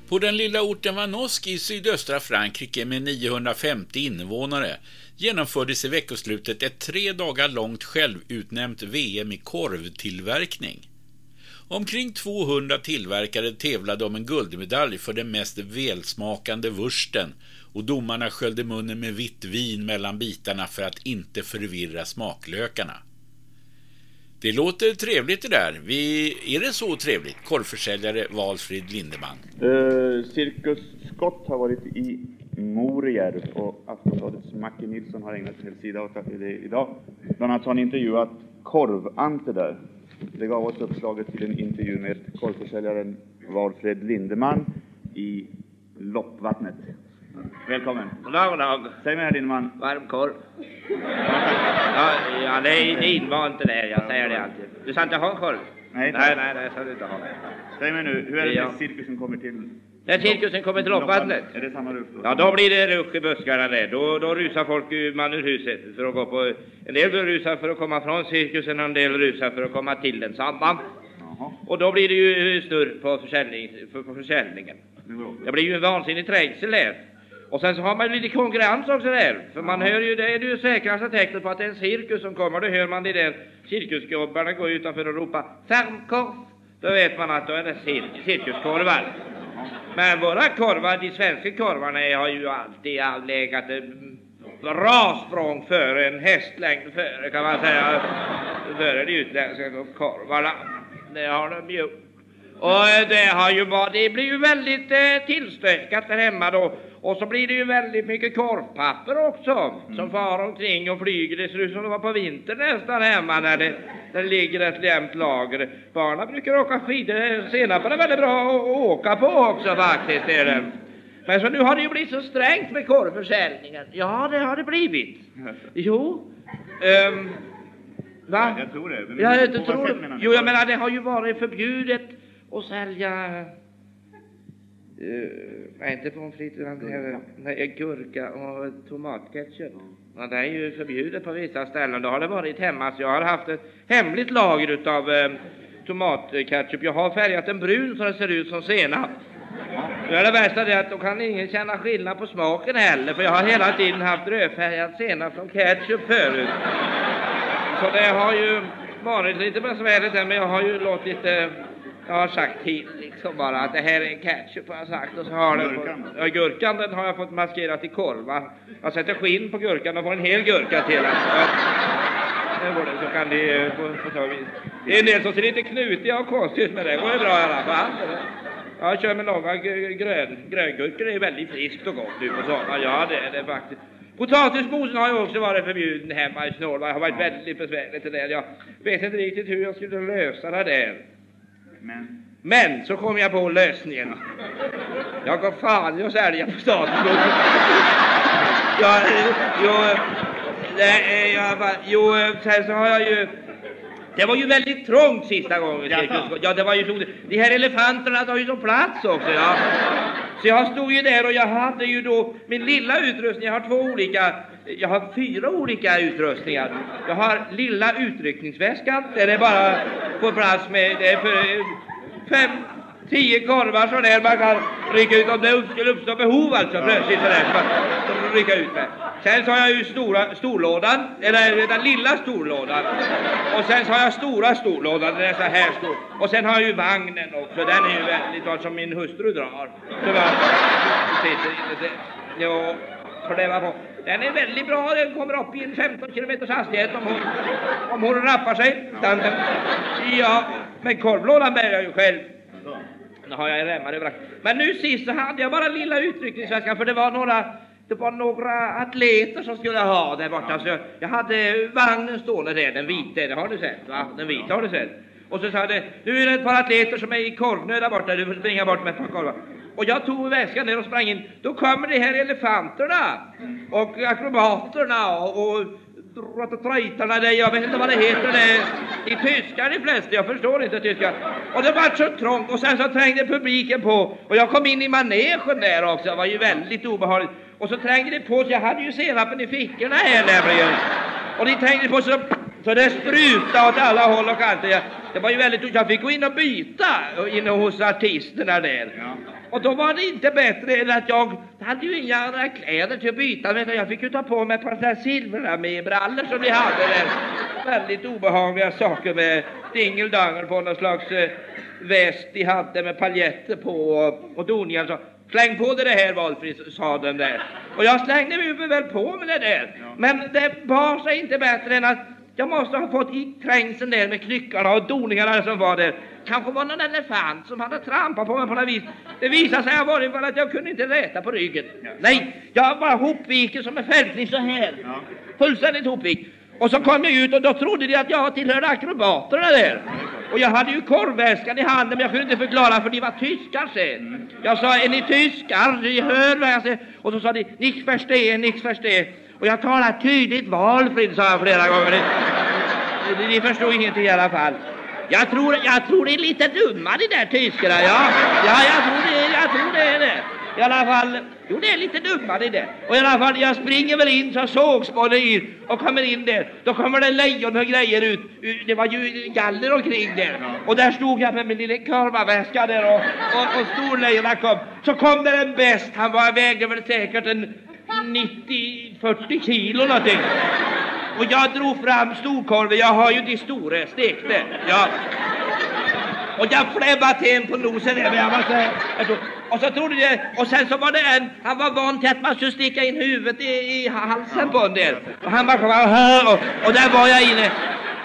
[SPEAKER 3] På den lilla orten Vanosk i sydöstra Frankrike med 950 invånare genomfördes i veckoslutet ett tre dagar långt självutnämnt VM i korvtillverkning. Omkring 200 tillverkare tävlade om en guldmedalj för den mest välsmakande wursten och domarna sköljde munnen med vitt vin mellan bitarna för att inte förvirra smaklökarna. Det låter trevligt det där. Vi, är det så trevligt? Korvförsäljare Valfrid Lindeman.
[SPEAKER 21] Uh, eh, Cirkus Scott har varit i Morjärv och Aftonbladets Macke Nilsson har ägnat en hel sida åt det idag. Bland annat har han intervjuat Korv-Ante där. Det gav oss uppslaget till en intervju med korvförsäljaren Valfred Lindeman i Loppvattnet. Välkommen.
[SPEAKER 22] God dag, god dag.
[SPEAKER 21] Säg mig herr Lindeman.
[SPEAKER 22] Varm korv. Ja, ja det är invant det där, jag säger det alltid. Du sa inte ha korv?
[SPEAKER 21] Nej,
[SPEAKER 22] nej, nej, det sa du inte ha.
[SPEAKER 21] Säg mig nu, hur är det
[SPEAKER 22] Ja.
[SPEAKER 21] när cirkusen kommer till...
[SPEAKER 22] När cirkusen kommer till Loppvattnet?
[SPEAKER 21] Är det samma ruff då?
[SPEAKER 22] Ja, då blir det rusch i buskarna där. Då, då rusar folk man ur huset för att gå på... En del rusar för att komma från cirkusen, en del rusar för att komma till densamma. Och då blir det ju snurr på, försäljning, för, på försäljningen. Det blir ju en vansinnig trängsel där. Och sen så har man ju lite konkurrens också där. För man hör ju, det är det säkraste tecknet på att det är en cirkus som kommer. Då hör man de där cirkusgubbarna gå utanför och ropa Färmkorv. Då vet man att då är det cir cirkuskorvar. Men våra korvar, de svenska korvarna, har ju alltid legat en bra språng före, en hästlängd före kan man säga, före de utländska korvarna. Det har de ju. Och eh, det har ju varit, det blir ju väldigt eh, tillstökat där hemma då. Och så blir det ju väldigt mycket korvpapper också som far omkring och flyger. Det ser ut som det var på vintern nästan hemma när det, det ligger ett jämnt lager. Barnen brukar åka skidor. Senapen är väldigt bra att åka på också faktiskt. Är det. Men så nu har det ju blivit så strängt med korvförsäljningen. Ja, det har det blivit. Jo. Ehm, va?
[SPEAKER 21] Jag tror det. Men
[SPEAKER 22] Ja, jag
[SPEAKER 21] vad
[SPEAKER 22] tror? Jo, jag menar det har ju varit förbjudet att sälja Uh, nej, inte pommes frites, utan det här, nej, gurka och tomatketchup. Ja, det är ju förbjudet på vissa ställen. Då har det varit hemma. Så jag har haft ett hemligt lager utav eh, tomatketchup. Jag har färgat den brun så den ser ut som senap. Nu är det värsta det att då kan ingen känna skillnad på smaken heller, för jag har hela tiden haft rödfärgad senap som ketchup förut. Så det har ju varit lite besvärligt där, men jag har ju låtit eh, jag har sagt till liksom bara att det här är en ketchup har jag sagt och så har den
[SPEAKER 21] Gurkan?
[SPEAKER 22] ja, gurkan den har jag fått maskerat i korvar. Jag sätter skinn på gurkan och får en hel gurka till. Ja. Det går det, så kan eh, på, på så vis. Det är en del som ser lite knutiga och konstigt ut men det går ju bra i alla fall. Jag kör med långa grön, gröngurkor, det är väldigt friskt och gott nu på sommaren. Ja, det är det faktiskt. Potatismosen har ju också varit förbjuden hemma i Snålberg. Det har varit väldigt besvärligt det där. Jag vet inte riktigt hur jag skulle lösa det där.
[SPEAKER 21] Men?
[SPEAKER 22] Men så kom jag på lösningen. Jag går fan i att sälja potatismos. Ja, eh, jo, eh, jag, jo, sen så har jag ju det var ju väldigt trångt sista gången. Cirkus. Ja, det var ju så. De här elefanterna tar ju så plats också. Ja. Så jag stod ju där och jag hade ju då min lilla utrustning. Jag har två olika, jag har fyra olika utrustningar. Jag har lilla utryckningsväskan där det bara får plats med, det är för fem, tio korvar så där man kan rycka ut om det skulle uppstå behov alltså plötsligt sådär. Så man rycka ut med. Sen så har jag ju stora storlådan, eller den lilla storlådan. Och sen så har jag stora storlådan, den är så här stor. Och sen har jag ju vagnen också, den är ju väldigt vad som min hustru drar. Så jag sitter var på. Den är väldigt bra, den kommer upp i en 15 kilometers hastighet om hon, om hon rappar sig. Tanten. Ja, men korvlådan bär jag ju själv. Nu har jag en remmare överallt. Men nu sist så hade jag bara lilla utryckningsväskan för det var några det var några atleter som skulle ha där borta. Så jag, jag hade vagnen stående där, den vita, det har du sett va? Den vita har du sett. Och så sa det, nu är det ett par atleter som är i korvnöd där borta, du får springa bort med ett par korvar. Och jag tog väskan ner och sprang in. Då kommer de här elefanterna och akrobaterna och, och Ratatrajtarna, det, jag vet inte vad det heter. Det, I tyskar de flesta, jag förstår inte tyska. Och det var så trångt och sen så trängde publiken på. Och jag kom in i manegen där också, det var ju väldigt obehagligt. Och så trängde de på, så jag hade ju senapen i fickorna här nämligen. Och de trängde på så, så det sprutade åt alla håll och kanter. Jag, det var ju väldigt, jag fick gå in och byta inne hos artisterna där. Och då var det inte bättre än att jag hade ju inga andra kläder till att byta med. Jag fick ju ta på mig ett par sådana här silverarmébrallor som de hade där. Väldigt obehagliga saker med dingeldangel på någon slags eh, väst de hade med paljetter på och, och doningar så. Släng på dig det här Valfrid, sa den där. Och jag slängde mig väl på med det där. Men det bar sig inte bättre än att jag måste ha fått i trängseln där med knyckarna och doningarna som var där. Kanske var någon elefant som hade trampat på mig på något vis. Det visade sig ha varit för att jag kunde inte räta på ryggen. Nej, jag var hopviken som en fältning så här. Fullständigt hopvik. Och så kom jag ut och då trodde de att jag tillhörde akrobaterna där. Och jag hade ju korvväskan i handen men jag kunde inte förklara för de var tyskar sen. Jag sa, är ni tyskar? Ni hör vad jag säger. Och så sa de, nix förstå, nix förstå. Och jag talar tydligt Valfrid, sa jag flera gånger. De, de förstod ingenting i alla fall. Jag tror, jag tror det är lite dumma de där tyskarna, ja. Ja, jag tror det, jag tror det är det. I alla fall, jo det är lite dumma det där. Och i alla fall, jag springer väl in så sågspånet in och kommer in där. Då kommer det lejon och grejer ut. Det var ju galler omkring där. Och där stod jag med min lilla korvaväska där och, och, och storlejonen kom. Så kom det en bäst, han var vägde väl säkert en 90-40 kilo någonting. Och jag drog fram storkorven, jag har ju de stora stekte. Ja. Och jag fläbbade till en på nosen där, jag var så här. Och så trodde jag, och sen så var det en, han var van till att man skulle sticka in huvudet i, i halsen på en del. Och han bara här och, och där var jag inne.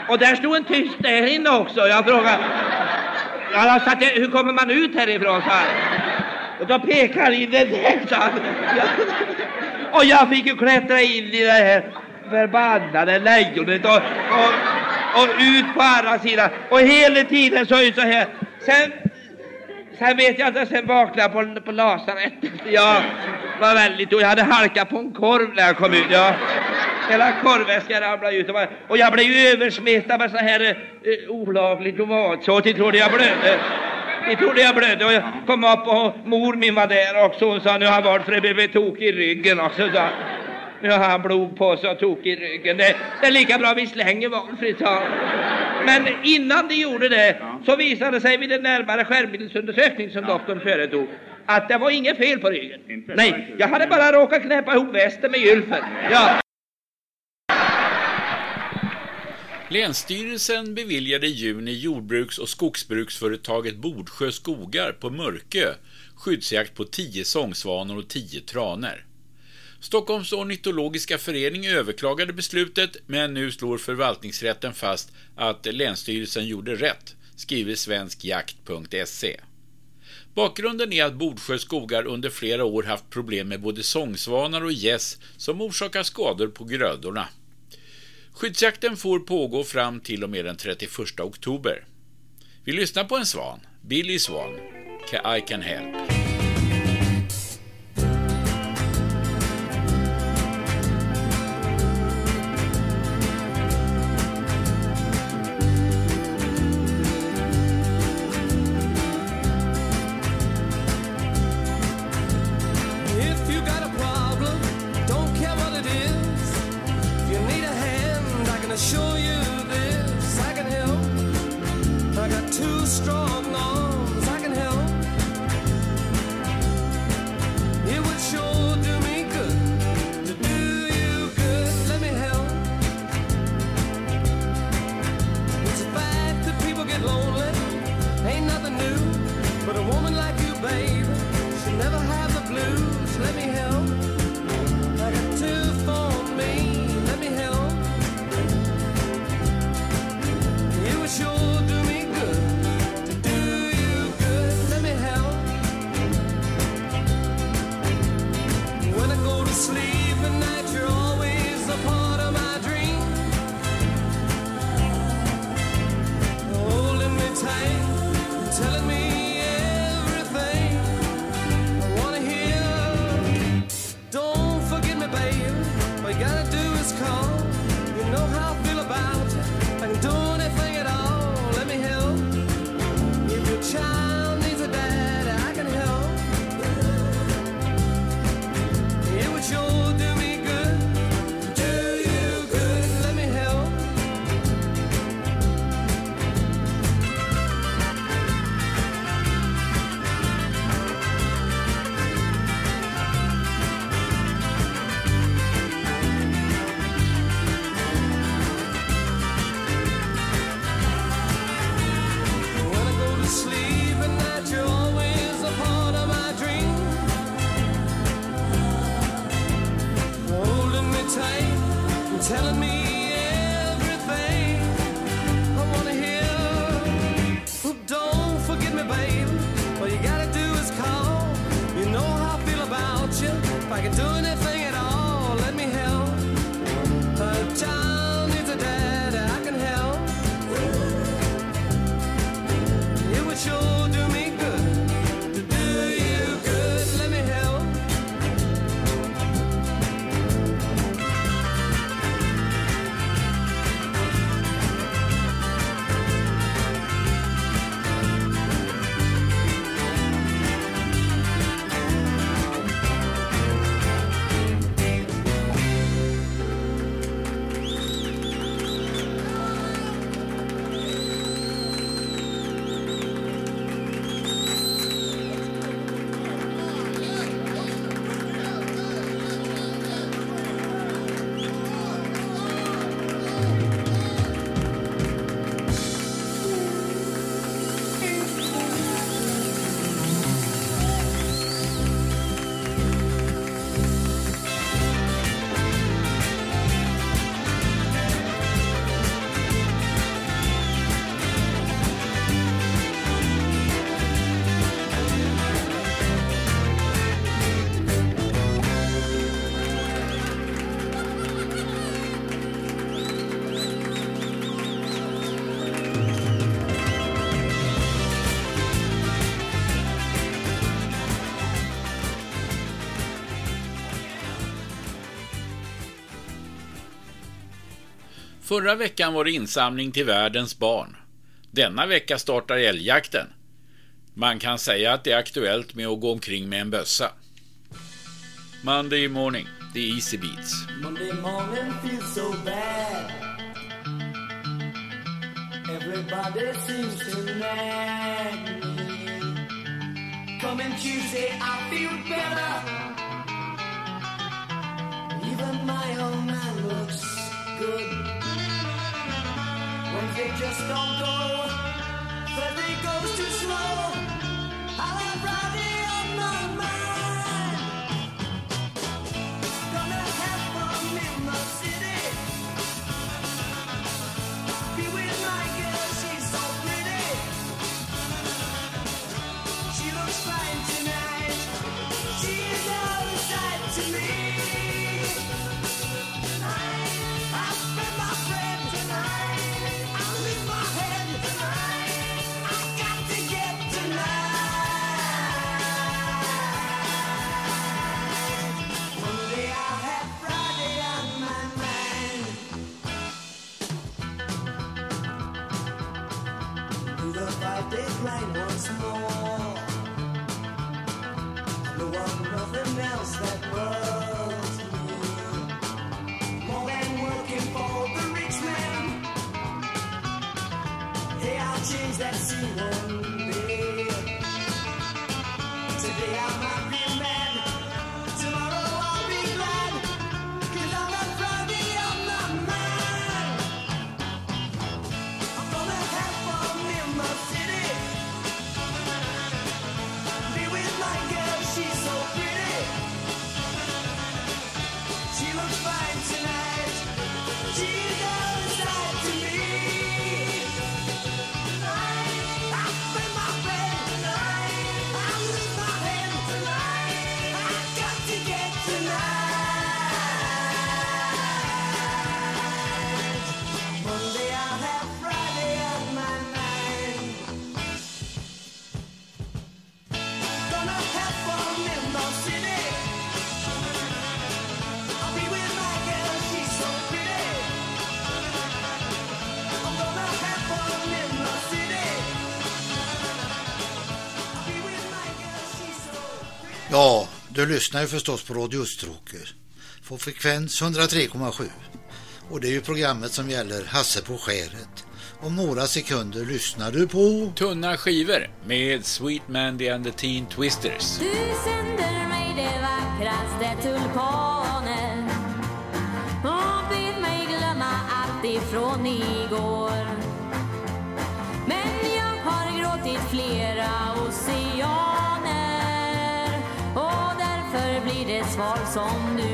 [SPEAKER 22] Och där stod en tysk där inne också. Jag frågade, jag sa, hur kommer man ut härifrån? Så här. Och då pekade han in den där, så han. Och jag fick ju klättra in i det här förbannade lejonet och, och, och ut på andra sidan. Och hela tiden så ut så här. Sen, sen vet jag inte, sen vaknade jag på, på lasarettet. Jag var väldigt och Jag hade halkat på en korv när jag kom ut. Ja. Hela korvväskan ramlade ut. Och Och jag blev ju översmetad med så här eh, olaglig tomatsås. De trodde jag blödde. De trodde jag blödde och jag kom upp och mor min var där också. Hon sa nu har han varit för det blev tok i ryggen också. Så. Nu har han blod på sig och tok i ryggen. Det, det är lika bra vi slänger Valfrid, sa. Men innan de gjorde det så visade det sig vid en närmare skärmbildsundersökning som doktorn företog att det var inget fel på ryggen. Nej, jag hade bara råkat knäppa ihop västen med gylfen. Ja.
[SPEAKER 3] Länsstyrelsen beviljade i juni jordbruks- och skogsbruksföretaget Bordsjö Skogar på Mörkö skyddsjakt på 10 sångsvanor och 10 tranor. Stockholms ornitologiska förening överklagade beslutet men nu slår förvaltningsrätten fast att Länsstyrelsen gjorde rätt, skriver svenskjakt.se. Bakgrunden är att Bordsjö skogar under flera år haft problem med både sångsvanar och gäss som orsakar skador på grödorna. Skyddsjakten får pågå fram till och med den 31 oktober. Vi lyssnar på en svan, Billy Swan, I can help. Förra veckan var det insamling till världens barn. Denna vecka startar älgjakten. Man kan säga att det är aktuellt med att gå omkring med en bössa. Monday morning, the easy beats.
[SPEAKER 1] Monday morning feels so bad. Everybody seems to nag me. Coming Tuesday, I feel better. Even my old man looks good. Wednesday just don't go. Thursday goes too slow. I'll have Friday on my mind. across that
[SPEAKER 23] world. Du lyssnar ju förstås på Radio Österåker. På frekvens 103,7. Och det är ju programmet som gäller Hasse på skäret. Om några sekunder lyssnar du på...
[SPEAKER 3] Tunna skivor med Sweet Mandy and the Teen Twisters.
[SPEAKER 8] Du sänder mig det vackraste tulpaner och ber mig glömma allt ifrån igår. Och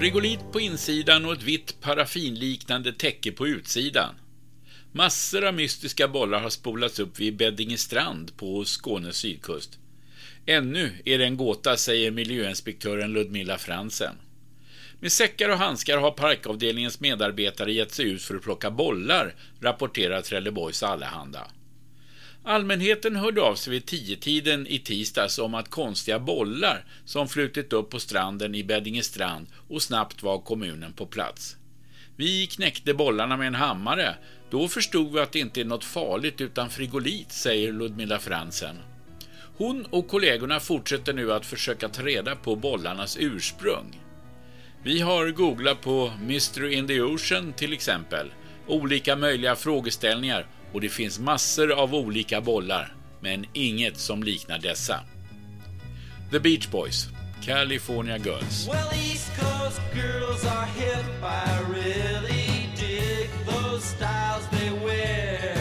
[SPEAKER 3] Frigolit på insidan och ett vitt paraffinliknande täcke på utsidan. Massor av mystiska bollar har spolats upp vid Beddinge strand på Skånes sydkust. Ännu är det en gåta, säger miljöinspektören Ludmilla Fransen. Med säckar och handskar har parkavdelningens medarbetare gett sig ut för att plocka bollar, rapporterar Trelleborgs Allehanda. Allmänheten hörde av sig vid tiden i tisdags om att konstiga bollar som flutit upp på stranden i Beddinge strand och snabbt var kommunen på plats. Vi knäckte bollarna med en hammare. Då förstod vi att det inte är något farligt utan frigolit, säger Ludmilla Fransen. Hon och kollegorna fortsätter nu att försöka ta reda på bollarnas ursprung. Vi har googlat på Mystery in the Ocean till exempel, olika möjliga frågeställningar och det finns massor av olika bollar, men inget som liknar dessa. The Beach Boys, California Girls.
[SPEAKER 17] Well, East Coast girls are hip. I really dig those styles they wear.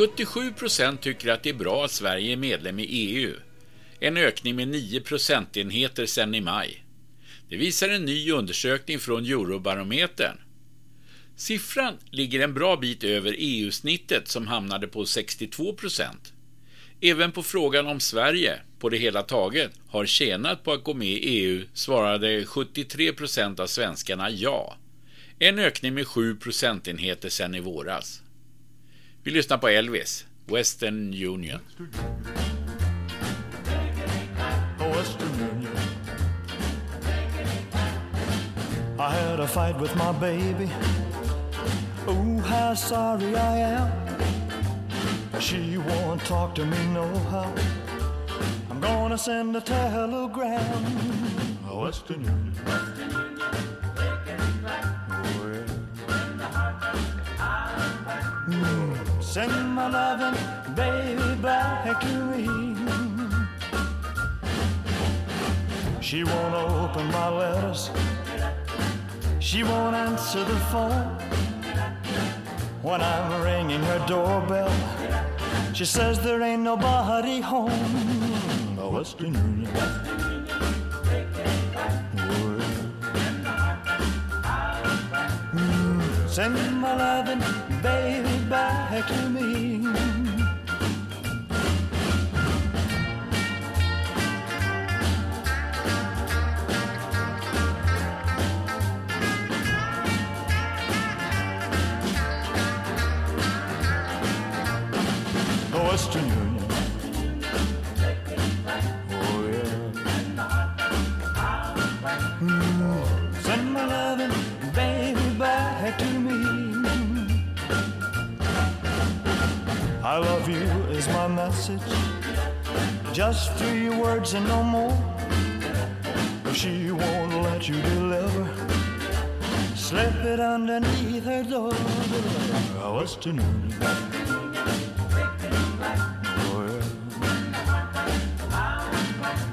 [SPEAKER 3] 77 procent tycker att det är bra att Sverige är medlem i EU. En ökning med 9 procentenheter sedan i maj. Det visar en ny undersökning från Eurobarometern. Siffran ligger en bra bit över EU-snittet som hamnade på 62 procent. Även på frågan om Sverige, på det hela taget, har tjänat på att gå med i EU svarade 73 procent av svenskarna ja. En ökning med 7 procentenheter sedan i våras. Vi lyssnar på Elvis, Western Union.
[SPEAKER 24] Western Union.
[SPEAKER 13] I had a fight with my baby. Oh, how sorry I am. She won't talk to me no how. I'm gonna send a telegram. Western Union. Mm, Send my loving baby back to me. She won't open my letters. She won't answer the phone. When I'm ringing her doorbell, she says there ain't nobody home. The Western Union. Mm, Send my loving baby back to me. Western Union. Oh yeah. Mm, Send my loving I love you is my message. Just three words and no more. If she won't let you deliver, slip it underneath her door. The Western Union.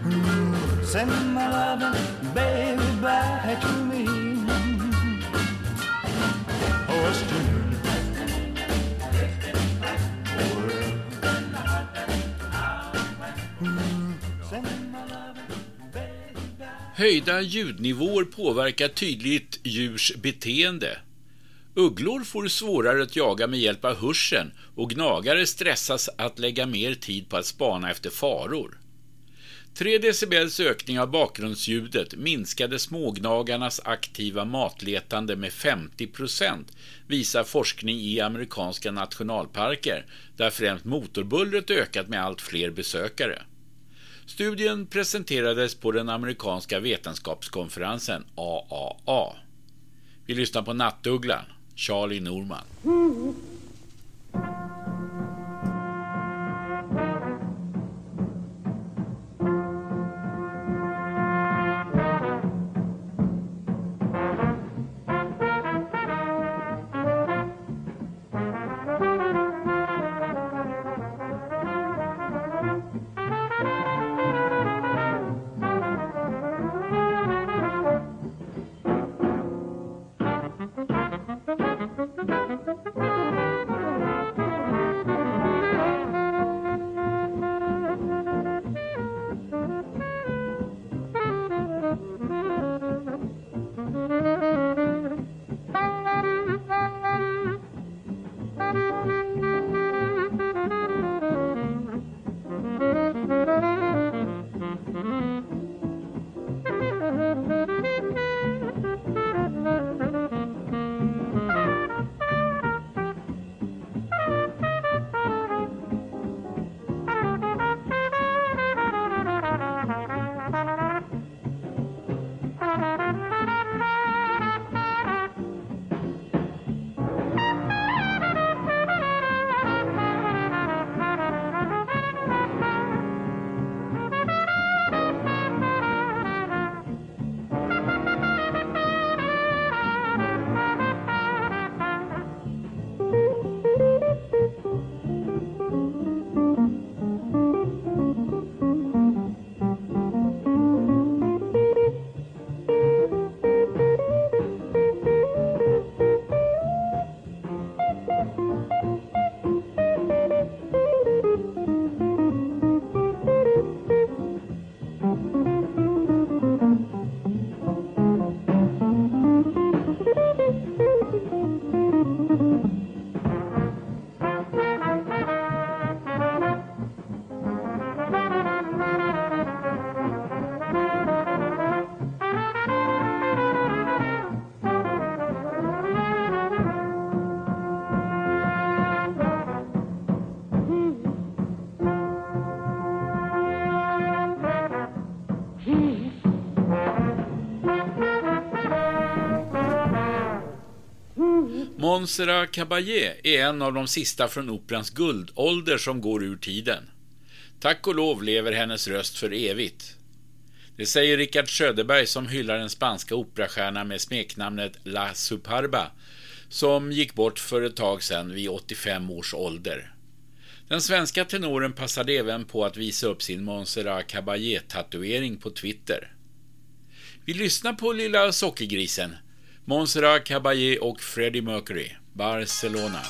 [SPEAKER 13] Mm, Send my loving baby back to
[SPEAKER 3] Höjda ljudnivåer påverkar tydligt djurs beteende. Ugglor får svårare att jaga med hjälp av hörseln och gnagare stressas att lägga mer tid på att spana efter faror. 3 decibels ökning av bakgrundsljudet minskade smågnagarnas aktiva matletande med 50 procent, visar forskning i amerikanska nationalparker, där främst motorbullret ökat med allt fler besökare. Studien presenterades på den amerikanska vetenskapskonferensen AAA. Vi lyssnar på Nattugglan, Charlie Norman.
[SPEAKER 1] Mm.
[SPEAKER 19] Montserrat Caballé är en av de sista från operans guldålder som går ur tiden. Tack och lov lever hennes röst för evigt. Det säger Richard Söderberg som hyllar den spanska operastjärnan med smeknamnet La Superba som gick bort för ett tag sedan vid 85 års ålder. Den svenska tenoren passade även på att visa upp sin Montserrat Caballé-tatuering på Twitter. Vi lyssnar på lilla sockergrisen Montserrat Caballé och Freddie Mercury, Barcelona.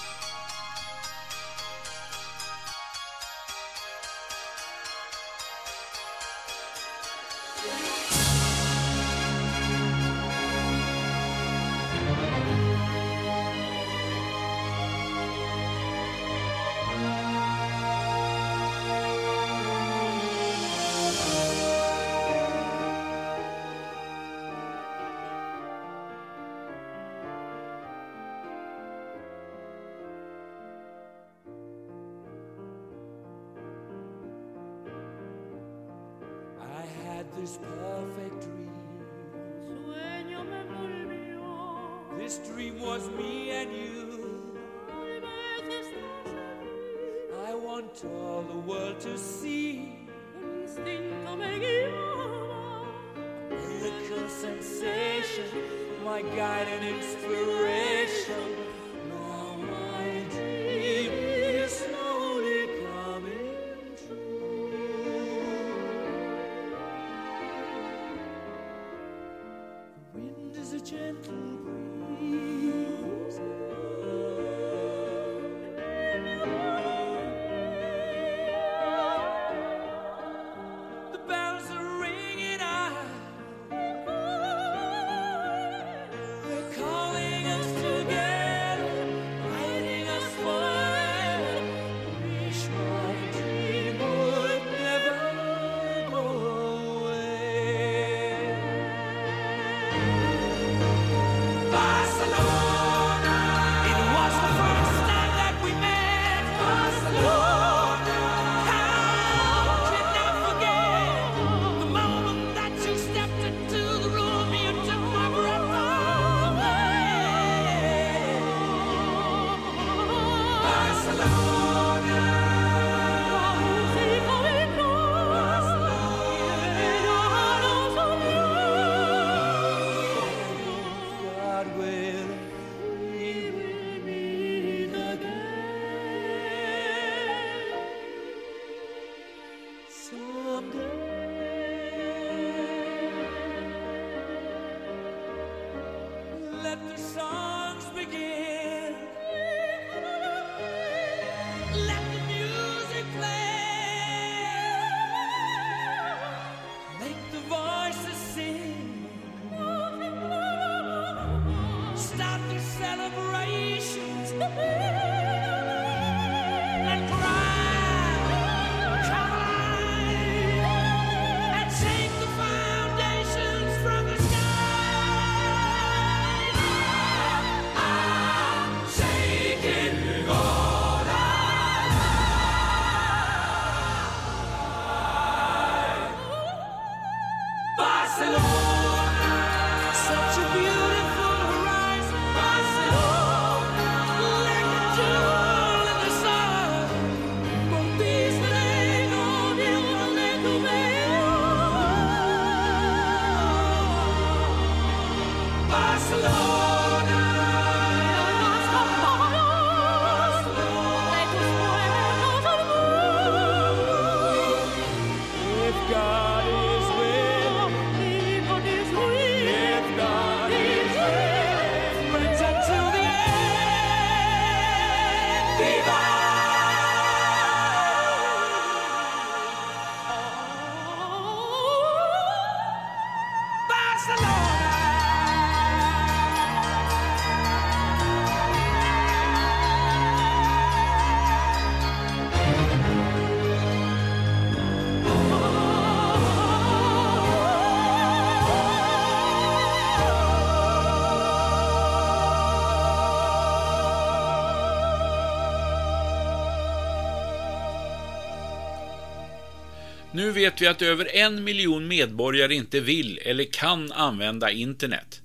[SPEAKER 19] Nu vet vi att över en miljon medborgare inte vill eller kan använda internet.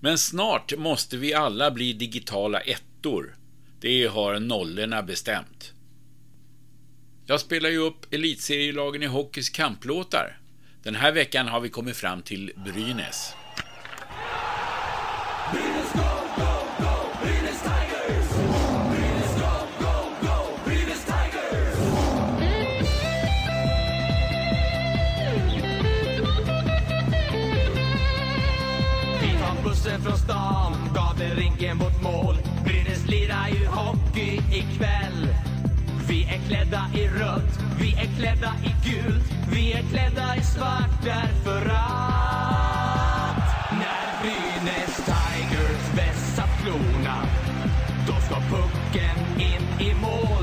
[SPEAKER 3] Men snart måste vi alla bli digitala ettor. Det har nollorna bestämt. Jag spelar ju upp elitserielagen i hockeys kamplåtar. Den här veckan har vi kommit fram till Brynäs.
[SPEAKER 14] Stan från rinken vårt mål. Brynäs lirar ju hockey ikväll. Vi är klädda i rött, vi är klädda i gult, vi är klädda i svart därför att när Brynäs Tigers vässat klorna då ska pucken in i mål.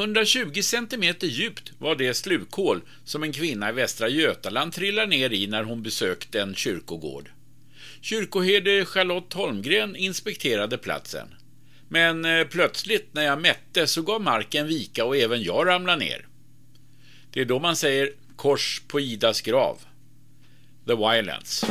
[SPEAKER 3] 120 centimeter djupt var det slukhål som en kvinna i Västra Götaland trillade ner i när hon besökte en kyrkogård. Kyrkoherde Charlotte Holmgren inspekterade platsen. Men eh, plötsligt när jag mätte så gav marken vika och även jag ramlade ner. Det är då man säger kors på Idas grav. The Violence.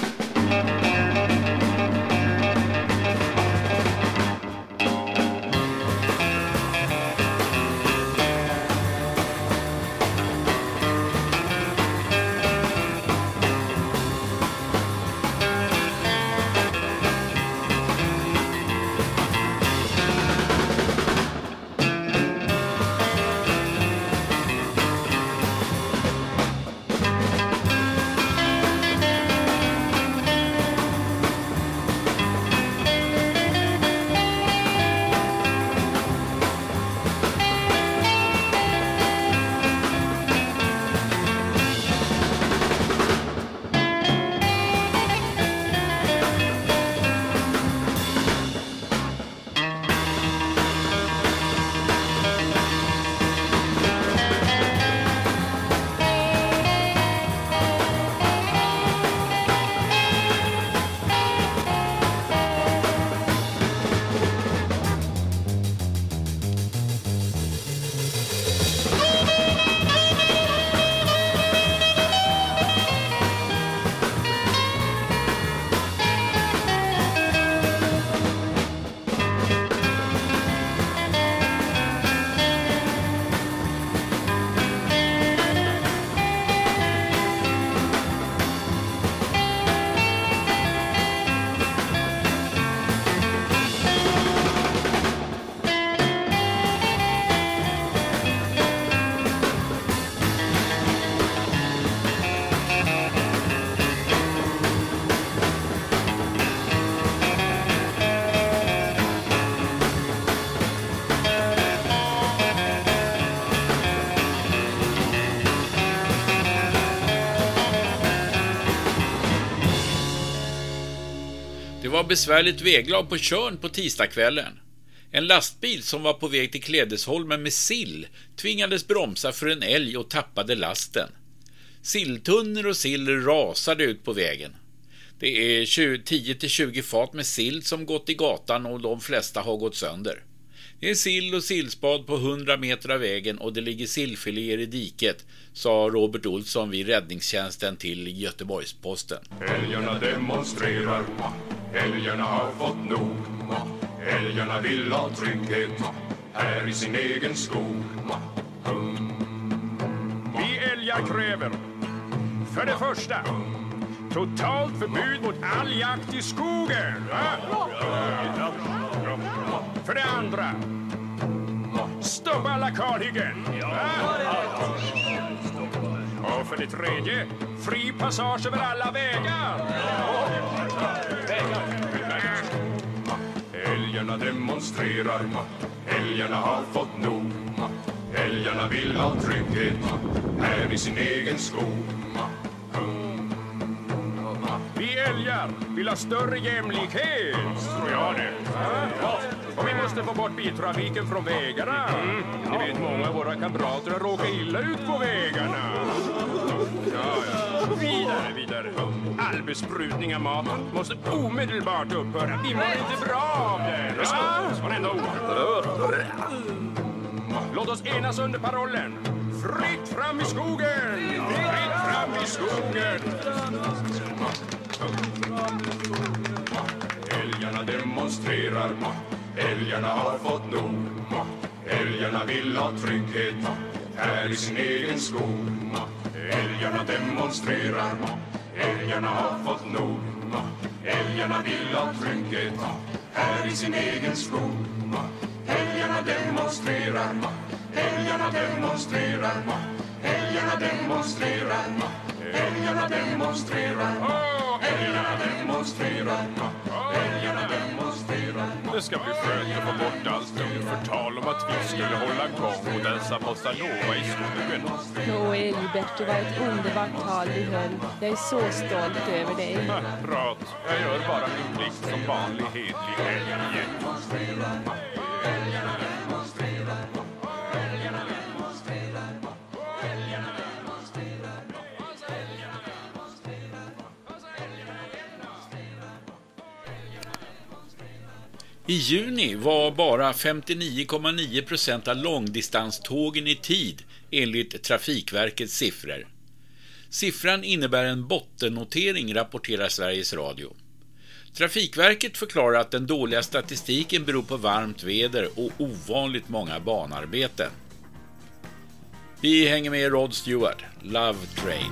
[SPEAKER 3] Besvärligt väglag på Tjörn på tisdagskvällen. En lastbil som var på väg till Klädesholmen med sill tvingades bromsa för en älg och tappade lasten. Silltunnor och sill rasade ut på vägen. Det är 10-20 fat med sill som gått i gatan och de flesta har gått sönder. Det är sill och sillspad på 100 meter av vägen och det ligger sillfiléer i diket, sa Robert Olsson vid räddningstjänsten till Göteborgs-Posten.
[SPEAKER 25] Älgarna demonstrerar, älgarna har fått nog. Älgarna vill ha trygghet här i sin egen skog.
[SPEAKER 26] Vi älgar kräver för det första totalt förbud mot all jakt i skogen. För det andra stoppa alla kalhyggen. va? Och för det tredje fri passage över alla vägar.
[SPEAKER 25] Älgarna demonstrerar, älgarna har fått nog. Älgarna vill ha trygghet här i sin egen skog
[SPEAKER 26] väljar vill ha större jämlikhet, tror jag det. Och vi måste få bort biltrafiken från vägarna. Ni vet, många av våra kamrater har råkat illa ut på vägarna. Ja, ja. Vidare, vidare. All besprutning av mat måste omedelbart upphöra. Vi mår inte bra av det. Låt oss enas under parollen. Fritt fram i skogen! Fritt fram i skogen!
[SPEAKER 25] Älgarna demonstrerar, älgarna har fått nog. Älgarna vill ha trygghet här i sin egen skog. Älgarna demonstrerar, älgarna har fått nog. Älgarna vill ha trygghet här i sin egen skog. Älgarna demonstrerar, älgarna demonstrerar, älgarna demonstrerar, älgarna demonstrerar, älgarna demonstrerar, älgarna demonstrerar.
[SPEAKER 26] Det ska bli skönt att få bort allt förtal om att vi skulle hålla gång och dansa bossa nova i skogen.
[SPEAKER 27] Åh Elbert, det var ett underbart tal du höll. Jag är så stolt över dig.
[SPEAKER 26] Prat, jag gör bara min plikt som vanlig hedlig älg.
[SPEAKER 3] I juni var bara 59,9 procent av långdistanstågen i tid enligt Trafikverkets siffror. Siffran innebär en bottennotering, rapporterar Sveriges Radio. Trafikverket förklarar att den dåliga statistiken beror på varmt väder och ovanligt många banarbeten. Vi hänger med Rod Stewart, Love Train.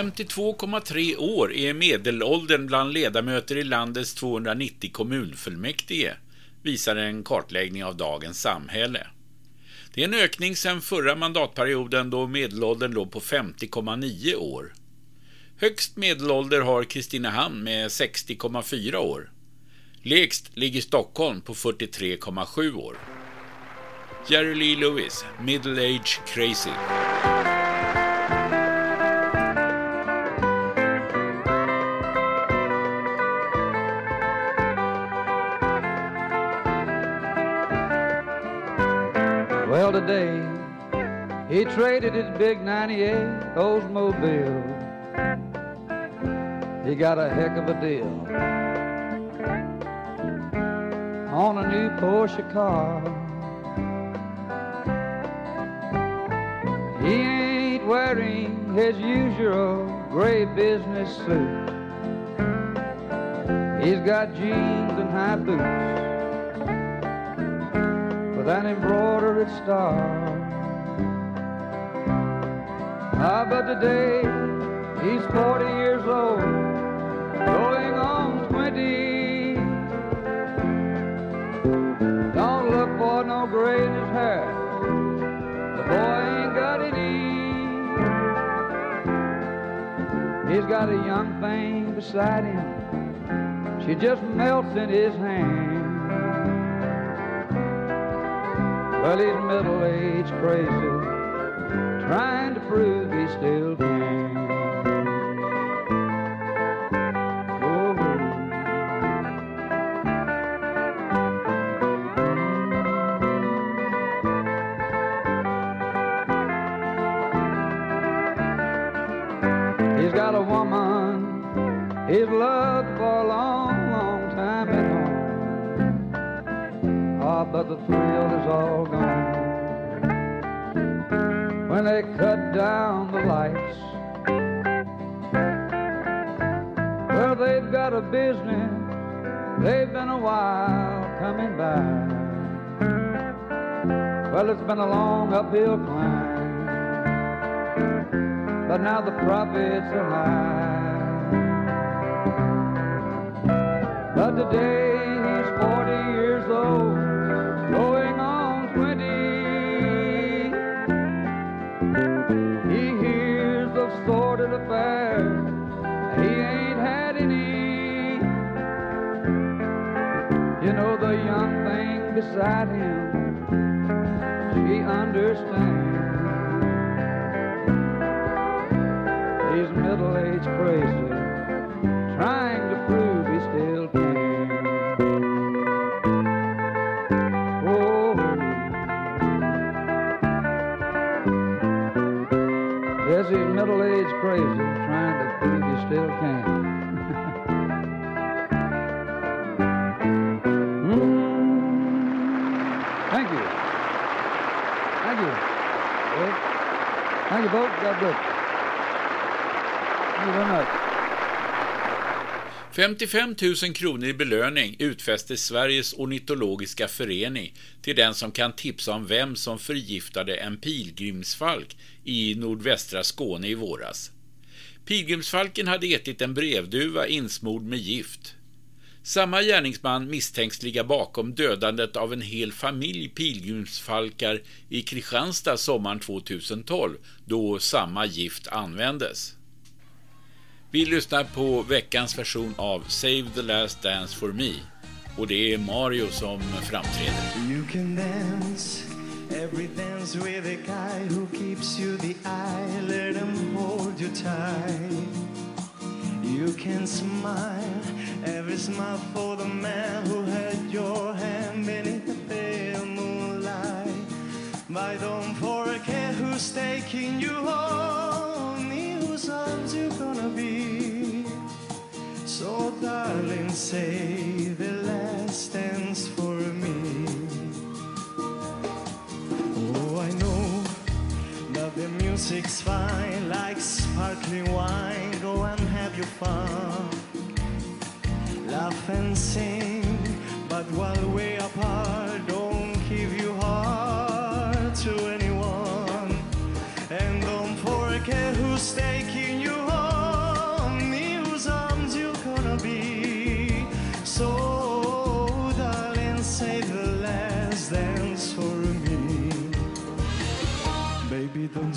[SPEAKER 3] 52,3 år är medelåldern bland ledamöter i landets 290 kommunfullmäktige, visar en kartläggning av dagens samhälle. Det är en ökning sedan förra mandatperioden då medelåldern låg på 50,9 år. Högst medelålder har Kristinehamn med 60,4 år. Lägst ligger Stockholm på 43,7 år. Jerry Lee Lewis, Middle Age Crazy.
[SPEAKER 28] Today he traded his big 98 Oldsmobile. He got a heck of a deal on a new Porsche car. He ain't wearing his usual gray business suit. He's got jeans and high boots with an embroidered star. Ah, but today he's 40 years old, going on 20. Don't look for no gray in his hair. The boy ain't got any. He's got a young thing beside him. She just melts in his hand. Well, he's middle-aged crazy, trying to prove he still can. He's got a woman he's loved for a long Ah, but the thrill is all gone when they cut down the lights. Well, they've got a business, they've been a while coming by. Well, it's been a long uphill climb, but now the profits are high. But today beside him, she understands. He's middle-aged crazy, trying to prove he still can. Oh, yes, he's middle-aged crazy, trying to prove he still can. Much.
[SPEAKER 3] 55 000 kronor i belöning utfäste Sveriges ornitologiska förening till den som kan tipsa om vem som förgiftade en pilgrimsfalk i nordvästra Skåne i våras. Pilgrimsfalken hade ätit en brevduva insmord med gift. Samma gärningsman misstänks ligga bakom dödandet av en hel familj pilgrimsfalkar i Kristianstad sommaren 2012, då samma gift användes. Vi lyssnar på veckans version av Save the Last Dance for Me och det är Mario som framträder.
[SPEAKER 1] You can dance every dance with a guy who keeps you the eye. Let him hold you tight. You can smile every smile for the man who had your hand beneath the pale moonlight. But don't forget who's taking you home, in whose arms you're gonna be. So darling, say the last dance for me. Music's fine, like sparkling wine. Go and have your fun, laugh and sing. But while we're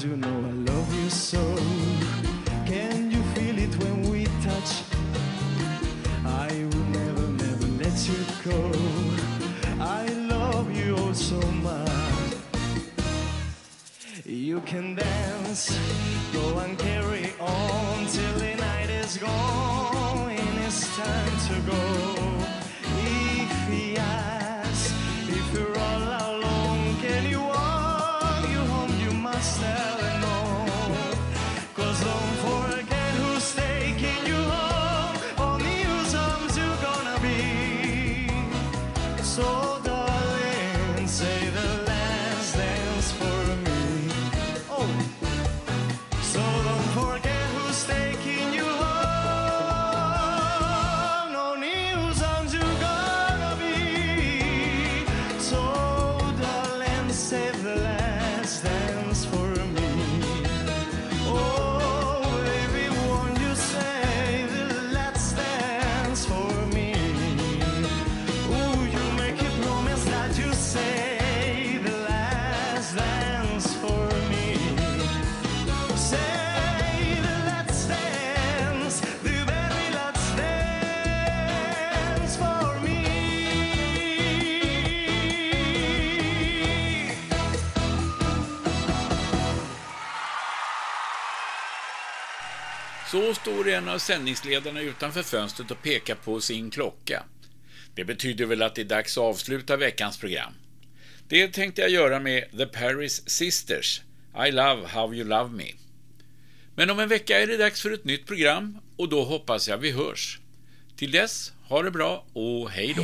[SPEAKER 1] you know I love you so? Can you feel it when we touch? I will never, never let you go. I love you all so much. You can dance, go and carry on till the night is gone it's time to go.
[SPEAKER 29] Står en av sändningsledarna utanför fönstret och pekar på sin klocka. Det betyder väl att det är dags att avsluta veckans program. Det tänkte jag göra med The Paris Sisters, I Love How You Love Me. Men om en vecka är det dags för ett nytt program och då hoppas jag vi hörs. Till dess, ha det bra och hej då.